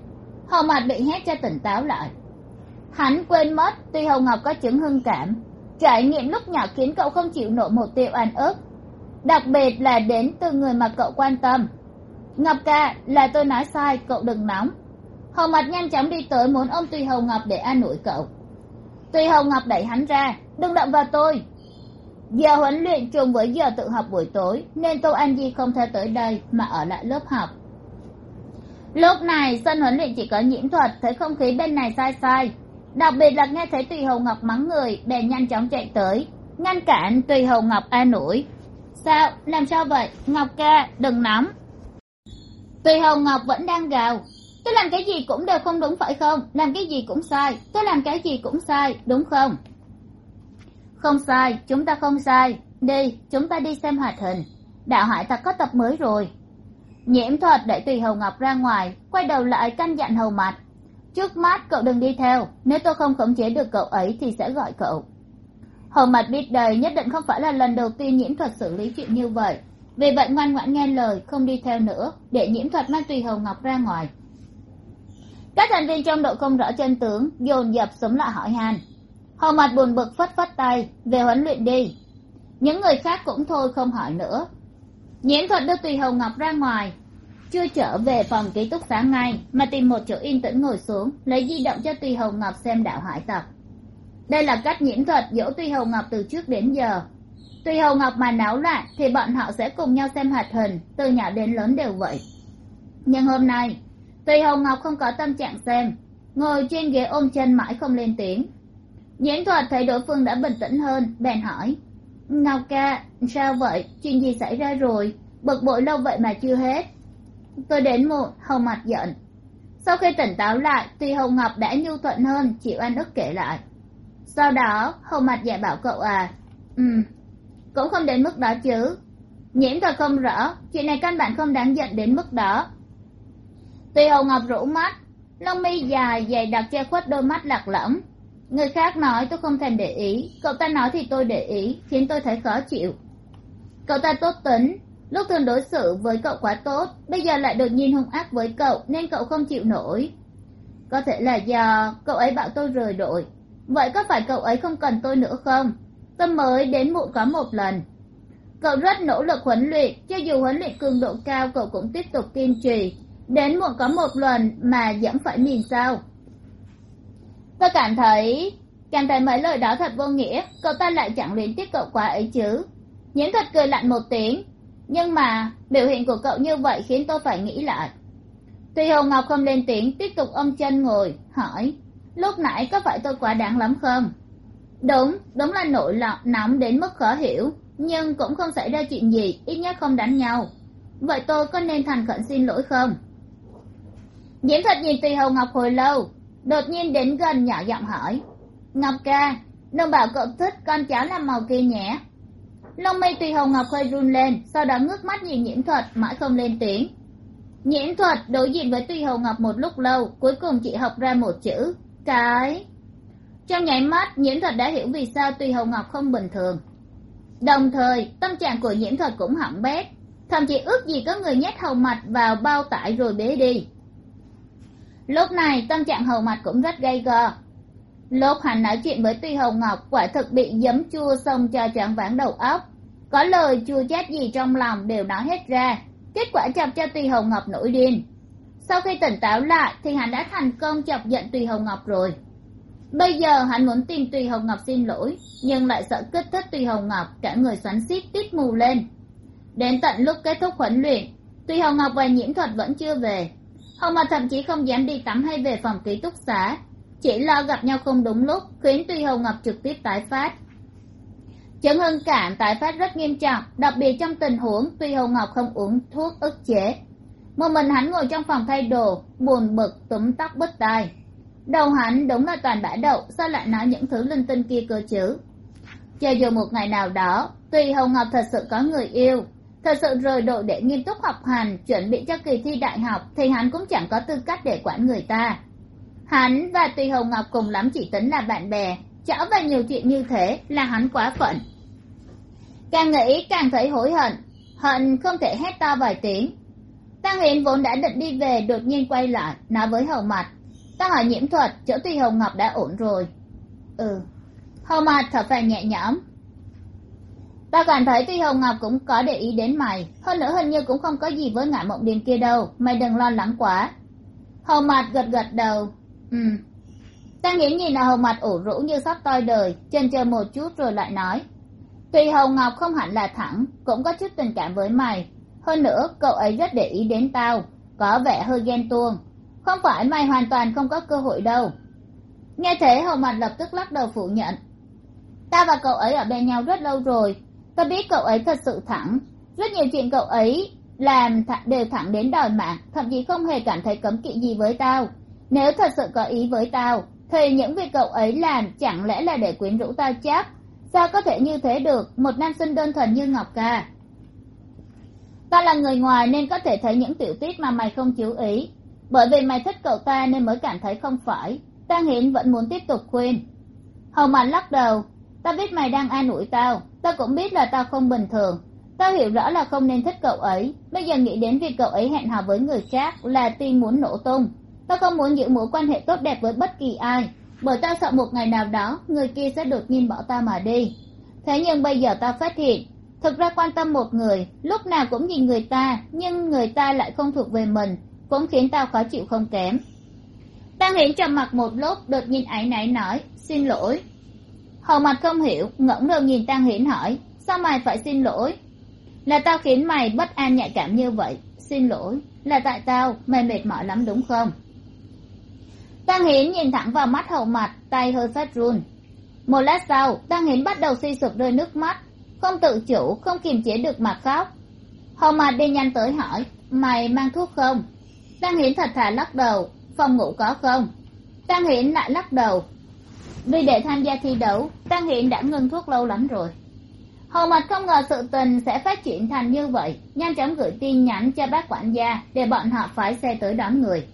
Hầu mặt bị hét cho tỉnh táo lại. Hắn quên mất, tuy Hồng ngọc có chứng hưng cảm, trải nghiệm lúc nhỏ khiến cậu không chịu nổi một tiêu ăn ức. Đặc biệt là đến từ người mà cậu quan tâm. Ngọc ca, là tôi nói sai, cậu đừng nóng. Hồng mặt nhanh chóng đi tới muốn ôm tùy Hồng ngọc để an ủi cậu. Tùy Hồng ngọc đẩy hắn ra, đừng động vào tôi. Giờ huấn luyện trùng với giờ tự học buổi tối, nên tô an di không thể tới đây mà ở lại lớp học lúc này sân huấn luyện chỉ có nhiễm thuật, thấy không khí bên này sai sai. Đặc biệt là nghe thấy tùy hầu ngọc mắng người, bèn nhanh chóng chạy tới. Ngăn cản tùy hầu ngọc an ủi. Sao? Làm sao vậy? Ngọc ca, đừng nóng. Tùy hầu ngọc vẫn đang gào. Tôi làm cái gì cũng đều không đúng phải không? Làm cái gì cũng sai. Tôi làm cái gì cũng sai, đúng không? Không sai, chúng ta không sai. Đi, chúng ta đi xem hoạt hình. Đạo hải thật có tập mới rồi nhiễm thuật đẩy tùy hầu ngọc ra ngoài, quay đầu lại căn dặn hầu mặt trước mắt cậu đừng đi theo, nếu tôi không khống chế được cậu ấy thì sẽ gọi cậu. Hầu mặt biết đầy nhất định không phải là lần đầu tiên nhiễm thuật xử lý chuyện như vậy. Vì vậy ngoan ngoãn nghe lời, không đi theo nữa, để nhiễm thuật mang tùy hầu ngọc ra ngoài. Các thành viên trong đội không rõ chân tướng, dồn dập súng lại hỏi han. Hầu mặt buồn bực phất phất tay, về huấn luyện đi. Những người khác cũng thôi không hỏi nữa nhiễm thuật đưa tùy hầu ngọc ra ngoài. Chưa trở về phòng ký túc xá ngay, mà tìm một chỗ yên tĩnh ngồi xuống, lấy di động cho tùy hầu ngọc xem đạo hải tập. đây là cách nhiễm thuật dỗ tùy hầu ngọc từ trước đến giờ. Tùy hầu ngọc mà náo loạn, thì bọn họ sẽ cùng nhau xem hoạt hình, từ nhỏ đến lớn đều vậy. Nhưng hôm nay, tùy hầu ngọc không có tâm trạng xem, ngồi trên ghế ôm chân mãi không lên tiếng. Nhiễm thuật thấy đối phương đã bình tĩnh hơn, bèn hỏi ngọc ca, sao vậy? Chuyện gì xảy ra rồi? Bực bội lâu vậy mà chưa hết. Tôi đến muộn Hồng mặt giận. Sau khi tỉnh táo lại, tuy Hồng ngọc đã nhu thuận hơn, chịu ăn ức kể lại. Sau đó Hồng mặt dạy bảo cậu à ừ cũng không đến mức đó chứ. Nhiễm thật không rõ, chuyện này căn bản không đáng giận đến mức đó. Tuy Hồng ngọc rũ mắt, lông mi dài dày đặc che khuất đôi mắt lạc lõng người khác nói tôi không thèm để ý. Cậu ta nói thì tôi để ý, khiến tôi thấy khó chịu. Cậu ta tốt tính. Lúc thường đối xử với cậu quá tốt, bây giờ lại đột nhiên hung ác với cậu, nên cậu không chịu nổi. Có thể là do cậu ấy bảo tôi rời đội. Vậy có phải cậu ấy không cần tôi nữa không? Tôi mới đến muộn có một lần. Cậu rất nỗ lực huấn luyện, cho dù huấn luyện cường độ cao, cậu cũng tiếp tục kiên trì. Đến muộn có một lần mà vẫn phải nhìn sao tôi cảm thấy cảm thấy mấy lời đó thật vô nghĩa, cậu ta lại chẳng luyến tiếc cậu quá ấy chứ. Nhiễm thuật cười lạnh một tiếng, nhưng mà biểu hiện của cậu như vậy khiến tôi phải nghĩ lại. Tuy hồ ngọc không lên tiếng, tiếp tục ôm chân ngồi, hỏi, lúc nãy có phải tôi quá đáng lắm không? Đúng đúng là nổi lọc nóng đến mức khó hiểu, nhưng cũng không xảy ra chuyện gì, ít nhất không đánh nhau. Vậy tôi có nên thành khẩn xin lỗi không? Diễm thuật nhìn tùy hầu ngọc hồi lâu đột nhiên đến gần nhỏ giọng hỏi. Ngọc ca đừng bảo cậu thích con cháu làm màu kia nhé. Lông mi tùy Hồng ngọc hơi run lên, sau đó ngước mắt nhìn nhiễm thuật, mãi không lên tiếng. Nhiễm thuật đối diện với tùy Hồng ngọc một lúc lâu, cuối cùng chị học ra một chữ, cái. Trong nháy mắt nhiễm thuật đã hiểu vì sao tùy Hồng ngọc không bình thường. Đồng thời, tâm trạng của nhiễm thuật cũng hỏng bét, thậm chí ước gì có người nhét hầu mặt vào bao tải rồi bế đi lúc này, tâm trạng hầu mặt cũng rất gay go lúc hắn nói chuyện với tuy hồng ngọc, quả thực bị giấm chua xông cho choáng váng đầu óc. Có lời chua chát gì trong lòng đều nói hết ra. Kết quả chọc cho tùy hồng ngọc nổi điên. Sau khi tỉnh táo lại, thì hắn đã thành công chọc giận tùy hồng ngọc rồi. Bây giờ hắn muốn tìm tùy hồng ngọc xin lỗi, nhưng lại sợ kích thích tùy hồng ngọc, cả người xoắn xít tít mù lên. Đến tận lúc kết thúc huấn luyện tùy hồng ngọc và nhiễm thuật vẫn chưa về hầu mà thậm chí không dám đi tắm hay về phòng ký túc xá. Chỉ lo gặp nhau không đúng lúc, khiến tuy hầu ngọc trực tiếp tái phát. Chứng hưng cảm tái phát rất nghiêm trọng, đặc biệt trong tình huống tuy hầu ngọc không uống thuốc ức chế. Một mình hắn ngồi trong phòng thay đồ, buồn bực, túm tóc bứt tai. Đầu hắn đúng là toàn bã đậu, sao lại nói những thứ linh tinh kia cơ chứ? Cho dù một ngày nào đó, tuy hầu ngọc thật sự có người yêu thật sự rời đội để nghiêm túc học hành, chuẩn bị cho kỳ thi đại học, thì hắn cũng chẳng có tư cách để quản người ta. Hắn và tùy hồng ngọc cùng lắm chỉ tính là bạn bè. Chở vào nhiều chuyện như thế là hắn quá phận. Càng nghĩ càng thấy hối hận. Hận không thể hét to vài tiếng. Tăng hiến vốn đã định đi về, đột nhiên quay lại, nói với hầu mặt ta hỏi nhiễm thuật, chỗ tùy hồng ngọc đã ổn rồi. Ừ. Hầu mặt thở phào nhẹ nhõm ta cảm thấy tuy hồng ngọc cũng có để ý đến mày, hơn nữa hình như cũng không có gì với ngã mộng điền kia đâu, mày đừng lo lắng quá. Hầu mặt gật gật đầu ừ. Ta nghĩ nhìn là hầu mặt ủ rũ như sắp toi đời chân chờ một chút rồi lại nói, tuy hồng ngọc không hẳn là thẳng, cũng có chút tình cảm với mày, hơn nữa cậu ấy rất để ý đến tao, có vẻ hơi ghen tuông, không phải mày hoàn toàn không có cơ hội đâu. Nghe thế, hầu mặt lập tức lắc đầu phủ nhận, ta và cậu ấy ở bên nhau rất lâu rồi ta biết cậu ấy thật sự thẳng. Rất nhiều chuyện cậu ấy làm th, đều thẳng đến đòi mạng, thậm chí không hề cảm thấy cấm kỵ gì với tao. Nếu thật sự có ý với tao, thì những việc cậu ấy làm chẳng lẽ là để quyến rũ tao chắc? Sao có thể như thế được? Một nam sinh đơn thuần như ngọc ca. Ta là người ngoài nên có thể thấy những tiểu tiết mà mày không chú ý. Bởi vì mày thích cậu ta nên mới cảm thấy không phải. Ta hiến vẫn muốn tiếp tục khuyên. Hầu mặt lắc đầu ta biết mày đang an ủi tao ta cũng biết là tao không bình thường. Tao hiểu rõ là không nên thích cậu ấy. Bây giờ nghĩ đến việc cậu ấy hẹn hò với người khác là tim muốn nổ tung. Tao không muốn giữ mối quan hệ tốt đẹp với bất kỳ ai. Bởi tao sợ một ngày nào đó, người kia sẽ đột nhiên bỏ tao mà đi. Thế nhưng bây giờ tao phát hiện, thực ra quan tâm một người, lúc nào cũng nhìn người ta, nhưng người ta lại không thuộc về mình, cũng khiến tao khó chịu không kém. Tăng hiển trầm mặc một lúc, đột nhiên áy náy nói, xin lỗi hầu mặt không hiểu ngẩng đầu nhìn tăng hiển hỏi, sao mày phải xin lỗi? Là tao khiến mày bất an nhạy cảm như vậy. Xin lỗi. Là tại tao, mày mệt mỏi lắm đúng không? Tăng Hiến nhìn thẳng vào mắt hầu mặt, tay hơi phát run. Một lát sau tăng Hiến bắt đầu suy sụp rơi nước mắt, không tự chủ, không kiềm chế được mà khóc. Hầu mặt đi nhanh tới hỏi, mày mang thuốc không? Tăng Hiến thật thà lắc đầu, phòng ngủ có không? Tăng Hiến lại lắc đầu vì để tham gia thi đấu tăng hiện đã ngừng thuốc lâu lắm rồi. Hồ mặt không ngờ sự tình sẽ phát triển thành như vậy, nhanh chóng gửi tin nhắn cho bác quản gia để bọn họ phái xe tới đón người.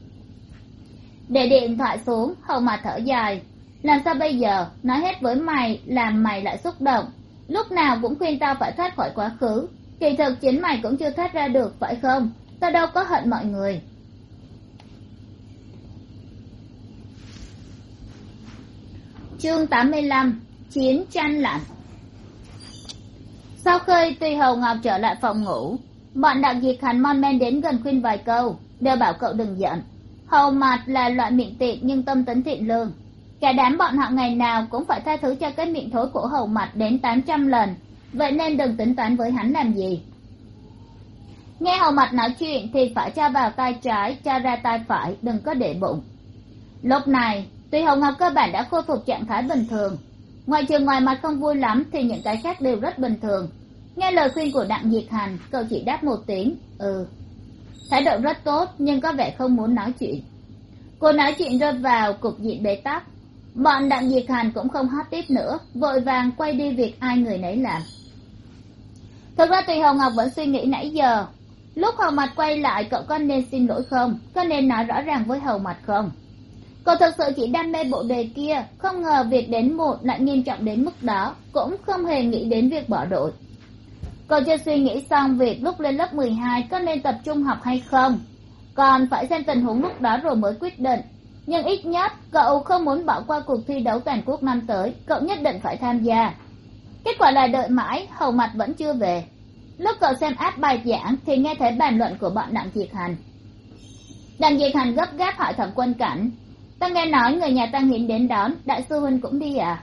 Để điện thoại xuống, hồ mặt thở dài. Làm sao bây giờ? Nói hết với mày, làm mày lại xúc động. Lúc nào cũng khuyên tao phải thoát khỏi quá khứ. Kỳ thực chính mày cũng chưa thoát ra được, phải không? Tao đâu có hận mọi người. Chương tám mươi lăm, chiến tranh lạnh. Sau khi tùy hầu ngọc trở lại phòng ngủ, bọn đặc diệt hành mon men đến gần khuyên vài câu, đều bảo cậu đừng giận. Hầu mặt là loại miệng tiện nhưng tâm tính thiện lương. Cả đám bọn họ ngày nào cũng phải tha thứ cho cái miệng thối của hầu mặt đến tám trăm lần, vậy nên đừng tính toán với hắn làm gì. Nghe hầu mặt nói chuyện thì phải cho vào tay trái, cho ra tay phải, đừng có để bụng. Lúc này tuy hồng ngọc cơ bản đã khôi phục trạng thái bình thường, ngoài trường ngoài mặt không vui lắm thì những cái khác đều rất bình thường. Nghe lời khuyên của đặng diệt hành, cậu chỉ đáp một tiếng ừ. Thái độ rất tốt, nhưng có vẻ không muốn nói chuyện. Cô nói chuyện rơi vào cục diện bế tắc. Bọn đặng diệt hành cũng không hát tiếp nữa, vội vàng quay đi việc ai người nấy làm. Thực ra tùy hồng ngọc vẫn suy nghĩ nãy giờ. Lúc hầu mặt quay lại, cậu có nên xin lỗi không? Có nên nói rõ ràng với hầu mặt không? Cậu thật sự chỉ đam mê bộ đề kia, không ngờ việc đến một lại nghiêm trọng đến mức đó, cũng không hề nghĩ đến việc bỏ đội cậu chưa suy nghĩ xong việc lúc lên lớp mười hai có nên tập trung học hay không. Còn phải xem tình huống lúc đó rồi mới quyết định. Nhưng ít nhất, cậu không muốn bỏ qua cuộc thi đấu toàn quốc năm tới, cậu nhất định phải tham gia. Kết quả là đợi mãi, hầu mặt vẫn chưa về. Lúc cậu xem áp bài giảng thì nghe thấy bàn luận của bọn đặng diệt hành. Đặng diệt hành gấp gáp hỏi thẩm quân cảnh ta nghe nói người nhà tăng hiển đến đón, đại sư huynh cũng đi à?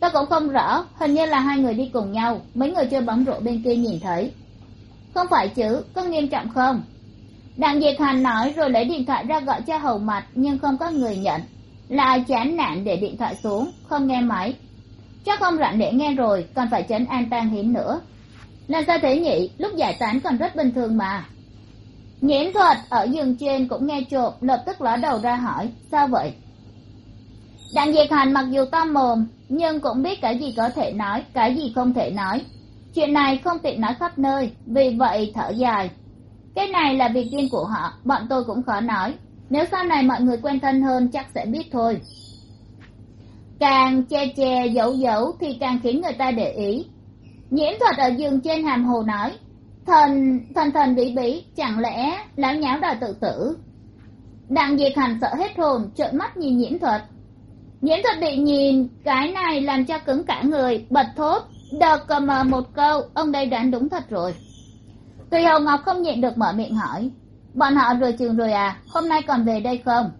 Ta cũng không rõ, hình như là hai người đi cùng nhau, mấy người chơi bóng rổ bên kia nhìn thấy. Không phải chứ, có nghiêm trọng không? Đặng diệt hành nói rồi lấy điện thoại ra gọi cho hầu mặt nhưng không có người nhận. Là chán nản để điện thoại xuống, không nghe máy. Chắc không rảnh để nghe rồi, còn phải chấn an tan hiến nữa. Làm sao thế nhỉ? Lúc giải tán còn rất bình thường mà nhiễm thuật ở giường trên cũng nghe trộm lập tức ló đầu ra hỏi, sao vậy? Đặng diệt hành mặc dù to mồm, nhưng cũng biết cái gì có thể nói, cái gì không thể nói. Chuyện này không tiện nói khắp nơi, vì vậy thở dài. Cái này là việc riêng của họ, bọn tôi cũng khó nói. Nếu sau này mọi người quen thân hơn, chắc sẽ biết thôi. Càng che che, giấu giấu thì càng khiến người ta để ý. Nhiễm thuật ở giường trên hàm hồ nói thần thần thần bí bí, chẳng lẽ lão nháo đòi tự tử? Đặng diệt hành sợ hết hồn, trợn mắt nhìn nhiễm thuật. Nhiễm thuật bị nhìn, cái này làm cho cứng cả người, bật thốt đợt cờ mờ một câu, ông đây đoán đúng thật rồi. Tùy hồng ngọc không nhịn được mở miệng hỏi, bọn họ rời trường rồi à? Hôm nay còn về đây không?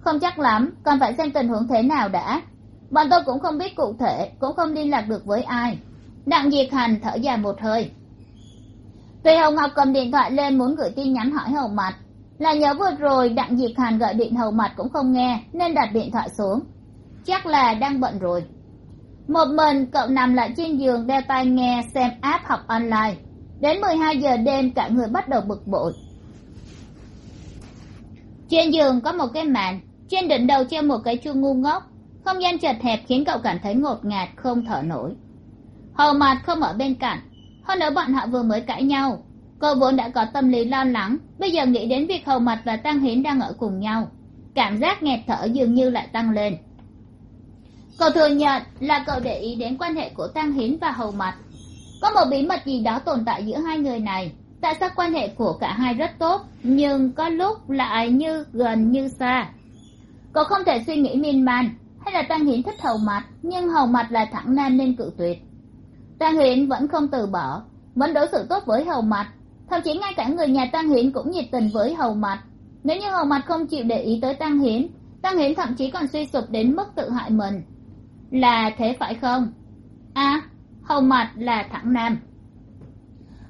Không chắc lắm còn phải xem tình huống thế nào đã. Bọn tôi cũng không biết cụ thể, cũng không liên lạc được với ai. Đặng diệt hành thở dài một hơi tuy hồng ngọc cầm điện thoại lên muốn gửi tin nhắn hỏi hầu mặt là nhớ vừa rồi đặng diệt Hàn gọi điện hầu mặt cũng không nghe, nên đặt điện thoại xuống. Chắc là đang bận rồi. Một mình cậu nằm lại trên giường đeo tai nghe xem app học online. Đến mười hai giờ đêm cả người bắt đầu bực bội. Trên giường có một cái màn, trên đỉnh đầu treo một cái chuông ngu ngốc. Không gian chật hẹp khiến cậu cảm thấy ngột ngạt, không thở nổi. Hầu mặt không ở bên cạnh hơn nữa bọn họ vừa mới cãi nhau. Cậu vốn đã có tâm lý lo lắng, bây giờ nghĩ đến việc hầu mặt và tăng hiến đang ở cùng nhau. Cảm giác nghẹt thở dường như lại tăng lên. Cậu thừa nhận là cậu để ý đến quan hệ của tăng hiến và hầu mặt. Có một bí mật gì đó tồn tại giữa hai người này. Tại sao quan hệ của cả hai rất tốt, nhưng có lúc lại như gần như xa? Cậu không thể suy nghĩ miên man, hay là tăng hiến thích hầu mặt, nhưng hầu mặt là thẳng nam nên cự tuyệt tăng hiến vẫn không từ bỏ. Vẫn đối xử tốt với hầu mặt thậm chí ngay cả người nhà tăng hiến cũng nhiệt tình với hầu mặt nếu như hầu mặt không chịu để ý tới tăng hiến tăng hiến thậm chí còn suy sụp đến mức tự hại mình. Là thế phải không? À hầu mặt là thẳng nam.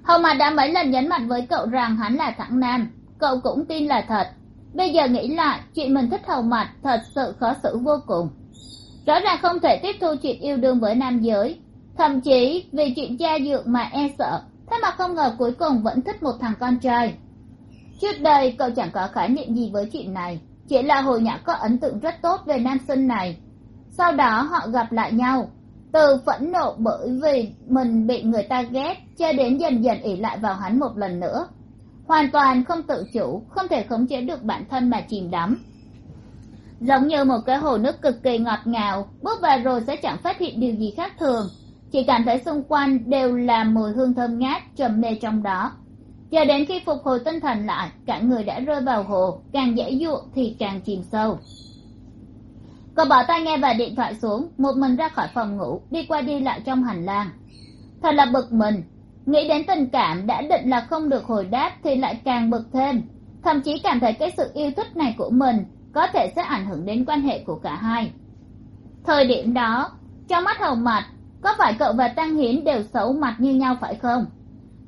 Hầu mặt đã mấy lần nhấn mạnh với cậu rằng hắn là thẳng nam. Cậu cũng tin là thật. Bây giờ nghĩ lại, chuyện mình thích hầu mặt thật sự khó xử vô cùng. Rõ ràng không thể tiếp thu chuyện yêu đương với nam giới thậm chí, vì chuyện gia dược mà e sợ, thế mà không ngờ cuối cùng vẫn thích một thằng con trai. Trước đây, cậu chẳng có khái niệm gì với chuyện này, chỉ là hồi nhỏ có ấn tượng rất tốt về nam sinh này. Sau đó, họ gặp lại nhau, từ phẫn nộ bởi vì mình bị người ta ghét, cho đến dần dần ỉ lại vào hắn một lần nữa. Hoàn toàn không tự chủ, không thể khống chế được bản thân mà chìm đắm. Giống như một cái hồ nước cực kỳ ngọt ngào, bước vào rồi sẽ chẳng phát hiện điều gì khác thường chỉ cảm thấy xung quanh đều là mùi hương thơm ngát, trầm mê trong đó. Chờ đến khi phục hồi tinh thần lại, cả người đã rơi vào hồ, càng dễ dụa thì càng chìm sâu. Cô bỏ tay nghe và điện thoại xuống, một mình ra khỏi phòng ngủ, đi qua đi lại trong hành lang. Thật là bực mình. Nghĩ đến tình cảm đã định là không được hồi đáp thì lại càng bực thêm. Thậm chí cảm thấy cái sự yêu thích này của mình có thể sẽ ảnh hưởng đến quan hệ của cả hai. Thời điểm đó, trong mắt hầu mặt có phải cậu và tăng hiến đều xấu mặt như nhau phải không?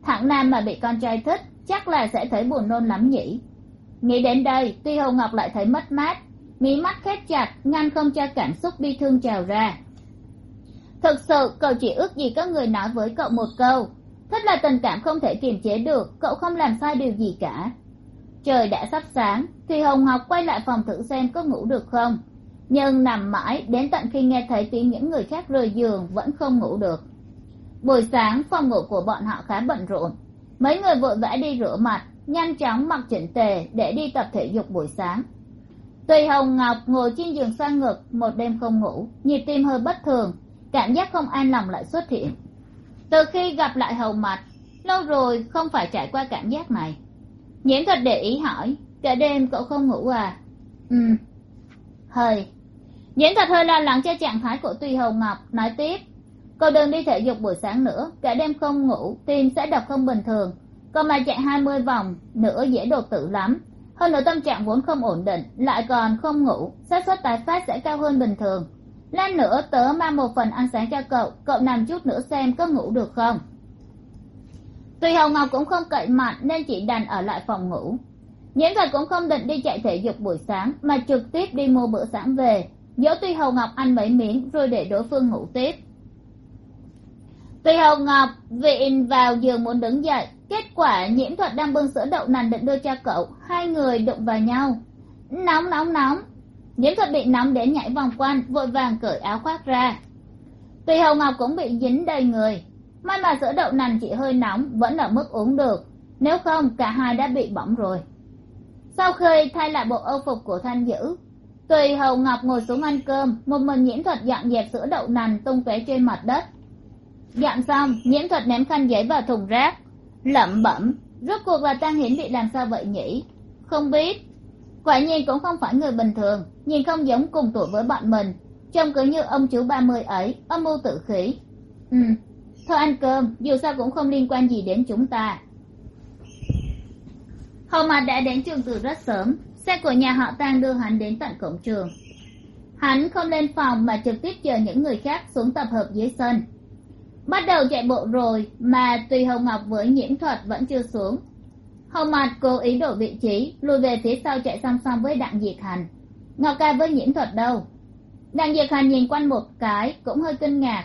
Thằng nam mà bị con trai thích, chắc là sẽ thấy buồn nôn lắm nhỉ? Nghĩ đến đây tuy Hồng ngọc lại thấy mất mát. Mí mắt khép chặt, ngăn không cho cảm xúc bi thương trào ra. Thực sự, cậu chỉ ước gì có người nói với cậu một câu. Thích là tình cảm không thể kiềm chế được, cậu không làm sai điều gì cả. Trời đã sắp sáng thì hồng ngọc quay lại phòng thử xem có ngủ được không nhưng nằm mãi, đến tận khi nghe thấy tiếng những người khác rời giường, vẫn không ngủ được. Buổi sáng, phòng ngủ của bọn họ khá bận rộn. Mấy người vội vã đi rửa mặt, nhanh chóng mặc chỉnh tề để đi tập thể dục buổi sáng. Tùy hồng ngọc ngồi trên giường xoa ngực, một đêm không ngủ, nhịp tim hơi bất thường, cảm giác không an lòng lại xuất hiện. Từ khi gặp lại hầu mặt lâu rồi không phải trải qua cảm giác này. Nhiễm thật để ý hỏi, cả đêm cậu không ngủ à? Ừ. Hơi nhiễm thật hơi lo lắng cho trạng thái của tùy hồng ngọc nói tiếp. Cậu đừng đi thể dục buổi sáng nữa, cả đêm không ngủ, tim sẽ đập không bình thường. Còn mà chạy hai mươi vòng, nữa dễ đột tử lắm. Hơn nữa tâm trạng vốn không ổn định, lại còn không ngủ, xác suất tái phát sẽ cao hơn bình thường. Lát nữa tớ mang một phần ăn sáng cho cậu cậu nằm chút nữa xem có ngủ được không? Tùy hồng ngọc cũng không cậy mạnh nên chỉ đành ở lại phòng ngủ. Nhiễm thật cũng không định đi chạy thể dục buổi sáng, mà trực tiếp đi mua bữa sáng về dỗ tuy hầu ngọc ăn mấy miếng rồi để đối phương ngủ tiếp. Tuy hầu ngọc vịn vào giường muốn đứng dậy. Kết quả nhiễm thuật đang bưng sữa đậu nành định đưa cho cậu. Hai người đụng vào nhau. Nóng nóng nóng. Nhiễm thuật bị nóng đến nhảy vòng quanh, vội vàng cởi áo khoác ra. Tùy hầu ngọc cũng bị dính đầy người. May mà sữa đậu nành chỉ hơi nóng, vẫn ở mức uống được. Nếu không, cả hai đã bị bỏng rồi. Sau khi thay lại bộ âu phục của thanh dữ tùy hầu ngọc ngồi xuống ăn cơm, một mình nhiễm thuật dọn dẹp sữa đậu nành tung tóe trên mặt đất. Dọn xong nhiễm thuật ném khăn giấy vào thùng rác. Lẩm bẩm, rốt cuộc là tăng hiển bị làm sao vậy nhỉ? Không biết. Quả nhiên cũng không phải người bình thường, nhìn không giống cùng tuổi với bọn mình. Trông cứ như ông chú ba mươi ấy, âm mưu tự khí. Ừ thôi ăn cơm, dù sao cũng không liên quan gì đến chúng ta. Hầu mặt đã đến trường từ rất sớm xe của nhà họ tang đưa hắn đến tận cổng trường. Hắn không lên phòng mà trực tiếp chờ những người khác xuống tập hợp dưới sân. Bắt đầu chạy bộ rồi mà tùy hồng ngọc với nhiễm thuật vẫn chưa xuống. Hồng mặt cố ý đổi vị trí, lùi về phía sau chạy song song với đặng diệt hành. Ngọc ca với nhiễm thuật đâu? Đặng diệt hành nhìn quanh một cái, cũng hơi kinh ngạc.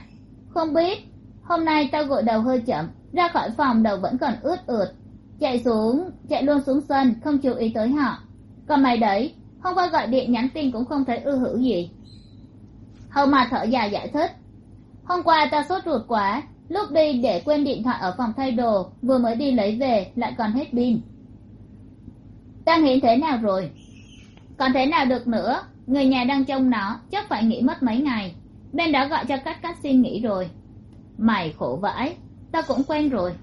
Không biết, hôm nay tao gội đầu hơi chậm, ra khỏi phòng đầu vẫn còn ướt ượt chạy xuống, chạy luôn xuống sân, không chú ý tới họ còn mày đấy hôm qua gọi điện nhắn tin cũng không thấy ư hữu gì. Hầu mà thở dài giải thích, hôm qua ta sốt ruột quá, lúc đi để quên điện thoại ở phòng thay đồ, vừa mới đi lấy về, lại còn hết pin. Đang nghĩ thế nào rồi? Còn thế nào được nữa? Người nhà đang trông nó, chắc phải nghỉ mất mấy ngày. Bên đó gọi cho các cát xin nghỉ rồi. Mày khổ vãi ta cũng quen rồi.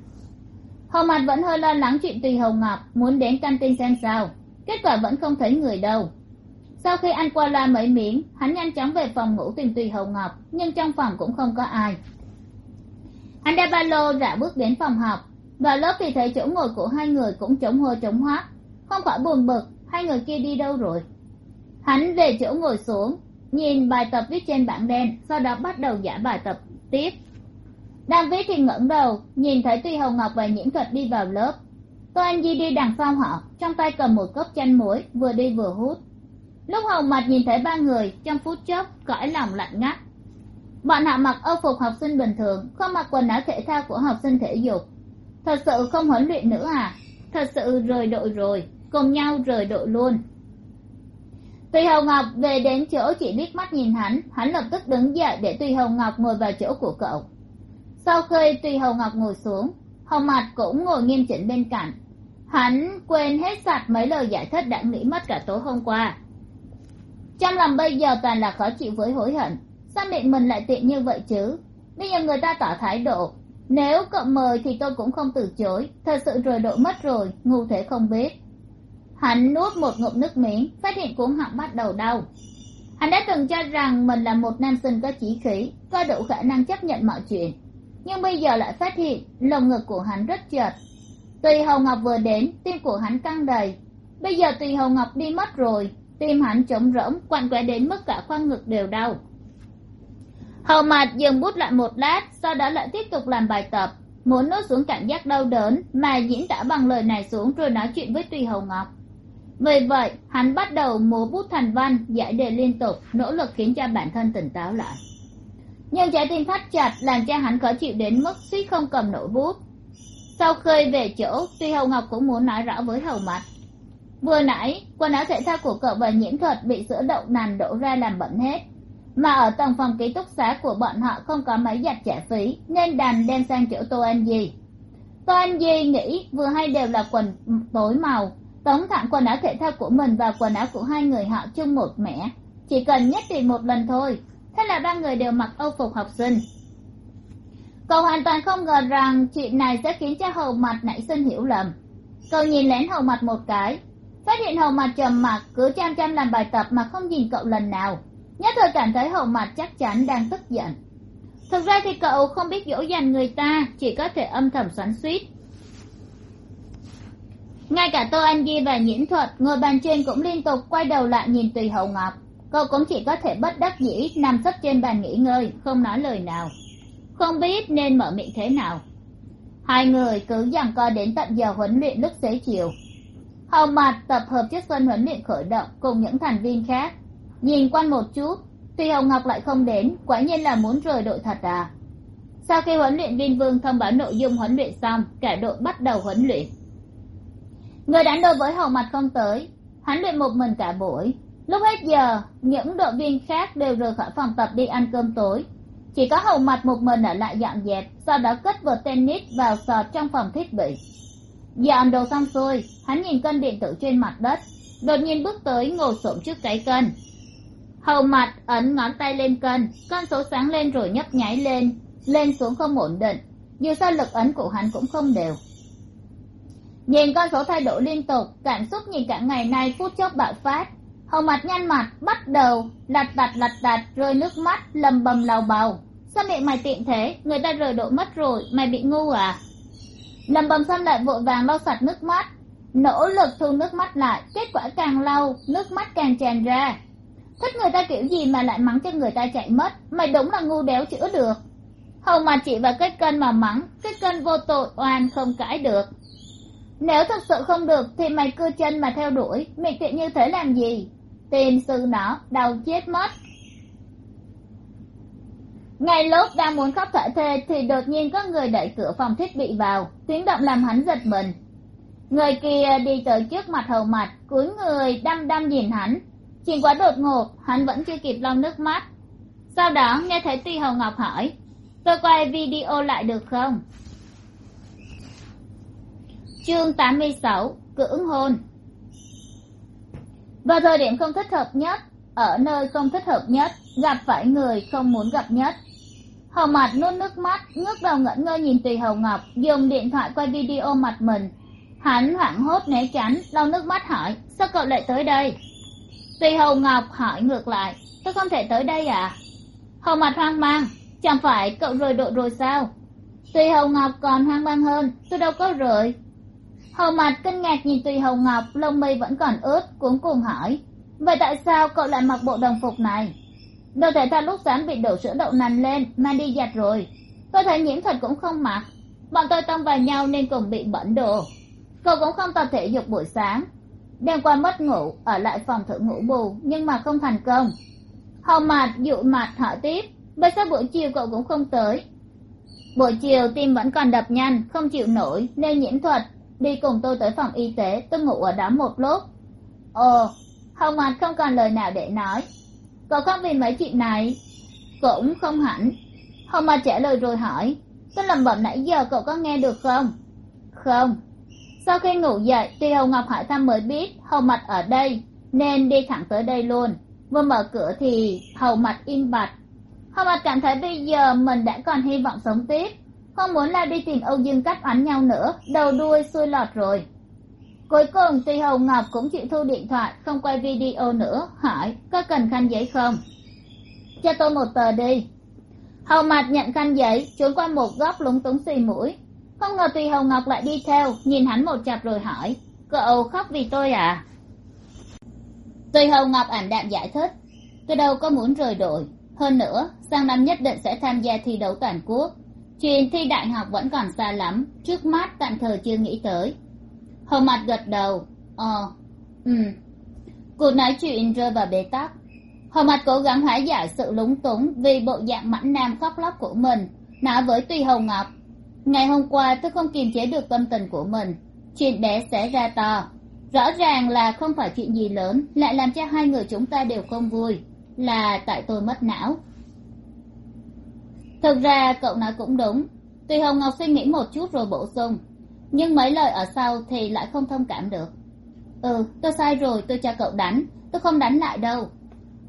Hầu mặt vẫn hơi lo lắng chuyện tùy hồng ngọc, muốn đến căn tin xem sao kết quả vẫn không thấy người đâu. Sau khi ăn qua loa mấy miếng hắn nhanh chóng về phòng ngủ tìm tùy hồng ngọc, nhưng trong phòng cũng không có ai. Hắn đeo ba lô rã bước đến phòng học vào lớp thì thấy chỗ ngồi của hai người cũng trống hơ trống hoác. Không khỏi buồn bực, hai người kia đi đâu rồi? Hắn về chỗ ngồi xuống, nhìn bài tập viết trên bảng đen, sau đó bắt đầu giải bài tập. Tiếp. Đang viết thì ngẩng đầu, nhìn thấy tuy hồng ngọc và nhiễm thuật đi vào lớp tô anh di đi đằng sau họ, trong tay cầm một cốc chanh muối, vừa đi vừa hút. Lúc hồng mặt nhìn thấy ba người, trong phút chốc, cõi lòng lạnh ngắt. Bọn họ mặc âu phục học sinh bình thường không mặc quần áo thể thao của học sinh thể dục. Thật sự không huấn luyện nữa à? Thật sự rời đội rồi, cùng nhau rời đội luôn. Tùy hồng ngọc về đến chỗ chỉ biết mắt nhìn hắn hắn lập tức đứng dậy để tùy hồng ngọc ngồi vào chỗ của cậu. Sau khi tùy hồng ngọc ngồi xuống hồng mặt cũng ngồi nghiêm chỉnh bên cạnh hắn quên hết sạch mấy lời giải thích đã nghĩ mất cả tối hôm qua. Trong lòng bây giờ toàn là khó chịu với hối hận. Sao miệng mình lại tiện như vậy chứ? Bây giờ người ta tỏ thái độ. Nếu cậu mời thì tôi cũng không từ chối. Thật sự rồi độ mất rồi, ngu thế không biết. Hắn nuốt một ngụm nước miếng, phát hiện cuống họng bắt đầu đau. Hắn đã từng cho rằng mình là một nam sinh có chí khí, có đủ khả năng chấp nhận mọi chuyện. Nhưng bây giờ lại phát hiện lồng ngực của hắn rất chật tùy hầu ngọc vừa đến, tim của hắn căng đầy. Bây giờ tùy hầu ngọc đi mất rồi, tim hắn trống rỗng, quặn quẽ đến mức cả khoang ngực đều đau. Hầu mặt dừng bút lại một lát, sau đó lại tiếp tục làm bài tập. Muốn nuốt xuống cảm giác đau đớn, mà diễn tả bằng lời này xuống rồi nói chuyện với tùy hầu ngọc. Vì vậy, hắn bắt đầu múa bút thành văn, giải đề liên tục, nỗ lực khiến cho bản thân tỉnh táo lại. Nhưng trái tim thắt chặt, làm cho hắn khó chịu đến mức suýt không cầm nổi bút sau khi về chỗ, tuy hầu ngọc cũng muốn nói rõ với hầu mặt vừa nãy, quần áo thể thao của cậu và nhiễm thuật bị sữa đậu nành đổ ra làm bẩn hết. Mà ở tầng phòng ký túc xá của bọn họ không có máy giặt trả phí, nên đành đem sang chỗ tô anh di. Tô anh di nghĩ vừa hay đều là quần tối màu. Tống thẳng quần áo thể thao của mình và quần áo của hai người họ chung một mẻ. Chỉ cần nhất định một lần thôi. Thế là ba người đều mặc âu phục học sinh cậu hoàn toàn không ngờ rằng chuyện này sẽ khiến cho hầu mặt nảy sinh hiểu lầm. Cậu nhìn lén hầu mặt một cái, phát hiện hầu mặt trầm mặc, cứ chăm chăm làm bài tập mà không nhìn cậu lần nào. Nhất thời cảm thấy hầu mặt chắc chắn đang tức giận. Thực ra thì cậu không biết dỗ dành người ta, chỉ có thể âm thầm xoắn suýt. Ngay cả tô anh di và nhiễm thuật ngồi bàn trên cũng liên tục quay đầu lại nhìn tùy hậu ngọc. Cậu cũng chỉ có thể bất đắc dĩ nằm sấp trên bàn nghỉ ngơi, không nói lời nào không biết nên mở miệng thế nào. Hai người cứ giằng co đến tận giờ huấn luyện lúc xế chiều. Hầu mặt tập hợp chiếc sân huấn luyện khởi động cùng những thành viên khác. Nhìn quanh một chút, tuy hồng ngọc lại không đến, quả nhiên là muốn rời đội thật à. Sau khi huấn luyện viên vương thông báo nội dung huấn luyện xong, cả đội bắt đầu huấn luyện. Người đánh đôi với hầu mặt không tới, hắn luyện một mình cả buổi. Lúc hết giờ, những đội viên khác đều rời khỏi phòng tập đi ăn cơm tối chỉ có hầu mặt một mình ở lại dọn dẹp, sau đó cất vợt tennis vào sọt trong phòng thiết bị. Dọn đồ xong xuôi, hắn nhìn cân điện tử trên mặt đất, đột nhiên bước tới ngồi xổm trước cái cân. Hầu mặt ấn ngón tay lên cân, con số sáng lên rồi nhấp nháy lên lên xuống không ổn định, dù sao lực ấn của hắn cũng không đều. Nhìn con số thay đổi liên tục, cảm xúc nhìn cả ngày nay phút chốc bạo phát hầu mặt nhăn mặt, bắt đầu lặt đặt lặt đặt rơi nước mắt, lầm bầm lào bầu. Sao miệng mày tiện thế? Người ta rời độ mất rồi, mày bị ngu à? Lầm bầm xong lại vội vàng lau sạch nước mắt. Nỗ lực thu nước mắt lại, kết quả càng lau, nước mắt càng tràn ra. Thích người ta kiểu gì mà lại mắng cho người ta chạy mất, mày đúng là ngu đéo chữa được. Hầu mà chị vào cái cân mà mắng, cái cân vô tội oan không cãi được. Nếu thật sự không được thì mày cưa chân mà theo đuổi miệng tiện như thế làm gì? Tìm sư nó đau chết mất. Ngay lúc đang muốn khóc thở thê thì đột nhiên có người đẩy cửa phòng thiết bị vào, tiếng động làm hắn giật mình. Người kia đi tới trước mặt hầu mặt, cúi người đăm đăm nhìn hắn. Chuyện quá đột ngột, hắn vẫn chưa kịp lau nước mắt. Sau đó nghe thấy tuy hầu ngọc hỏi, tôi quay video lại được không? Chương tám mươi sáu, cưỡng hôn và thời điểm không thích hợp nhất, ở nơi không thích hợp nhất, gặp phải người không muốn gặp nhất. Hầu mặt nuốt nước mắt, ngước đầu ngẩn ngơ nhìn tùy hầu ngọc, dùng điện thoại quay video mặt mình. Hắn hoảng hốt né tránh, lau nước mắt hỏi, sao cậu lại tới đây? Tùy hầu ngọc hỏi ngược lại, tôi không thể tới đây à hầu mặt hoang mang, chẳng phải cậu rời đội rồi sao? Tùy hầu ngọc còn hoang mang hơn, tôi đâu có rời hầu mặt kinh ngạc nhìn tùy hầu ngọc, lông mi vẫn còn ướt, cuống cuồng hỏi. Vậy tại sao cậu lại mặc bộ đồng phục này? Đồ thể thao lúc sáng bị đổ sữa đậu nành lên, mang đi giặt rồi. Tôi thấy nhiễm thuật cũng không mặc. Bọn tôi tông vào nhau nên cùng bị bẩn đồ. Cậu cũng không tập thể dục buổi sáng. Đêm qua mất ngủ, ở lại phòng thử ngủ bù, nhưng mà không thành công. Hầu mặt dụ mặt hỏi tiếp vậy sao buổi chiều cậu cũng không tới? Buổi chiều tim vẫn còn đập nhanh, không chịu nổi, nên nhiễm thuật đi cùng tôi tới phòng y tế, tôi ngủ ở đó một lúc. Ồ hầu mặt không còn lời nào để nói. Cậu không vì mấy chuyện này? Cũng không hẳn. Hầu mặt trả lời rồi hỏi, tôi lẩm bẩm nãy giờ cậu có nghe được không? Không. Sau khi ngủ dậy tuy hầu ngọc hỏi thăm mới biết hầu mặt ở đây, nên đi thẳng tới đây luôn. Vừa mở cửa thì hầu mặt im bặt. Hầu mặt cảm thấy bây giờ mình đã còn hy vọng sống tiếp không muốn lao đi tìm âu dương cắt oán nhau nữa, đầu đuôi xuôi lọt rồi. Cuối cùng tuy hầu ngọc cũng chịu thu điện thoại, không quay video nữa, hỏi, có cần khăn giấy không? Cho tôi một tờ đi. Hầu mặt nhận khăn giấy, trốn qua một góc lúng túng xì mũi. Không ngờ tùy hầu ngọc lại đi theo, nhìn hắn một chặp rồi hỏi, cậu khóc vì tôi à? Tùy hầu ngọc ảm đạm giải thích, tôi đâu có muốn rời đội. Hơn nữa, sang năm nhất định sẽ tham gia thi đấu toàn quốc chuyện thi đại học vẫn còn xa lắm, trước mắt tạm thời chưa nghĩ tới. Hầu mặt gật đầu ờ ừ. Cuộc nói chuyện rơi vào bế tắc. Hầu mặt cố gắng hóa giải sự lúng túng vì bộ dạng mãnh nam khóc lóc của mình. Nói với tùy hầu ngọc, ngày hôm qua tôi không kiềm chế được tâm tình của mình. Chuyện bé sẽ ra to. Rõ ràng là không phải chuyện gì lớn, lại làm cho hai người chúng ta đều không vui. Là tại tôi mất não thực ra cậu nói cũng đúng. Tùy hồng ngọc suy nghĩ một chút rồi bổ sung, nhưng mấy lời ở sau thì lại không thông cảm được. Ừ tôi sai rồi, tôi cho cậu đánh, tôi không đánh lại đâu.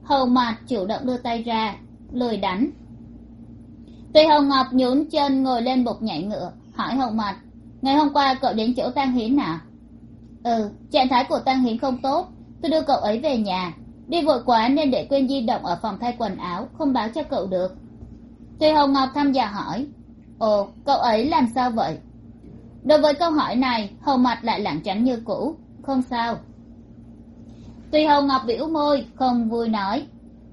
Hầu mạt chủ động đưa tay ra, lười đánh. Tùy hồng ngọc nhún chân ngồi lên bục nhảy ngựa, hỏi hầu mặt ngày hôm qua cậu đến chỗ tang hiến à ừ trạng thái của tang hiến không tốt, tôi đưa cậu ấy về nhà. Đi vội quá nên để quên di động ở phòng thay quần áo, không báo cho cậu được tùy hồng ngọc thăm dò hỏi. Ồ, cậu ấy làm sao vậy? Đối với câu hỏi này hầu mặt lại lảng tránh như cũ. Không sao. Tùy hầu ngọc biểu môi, không vui nói.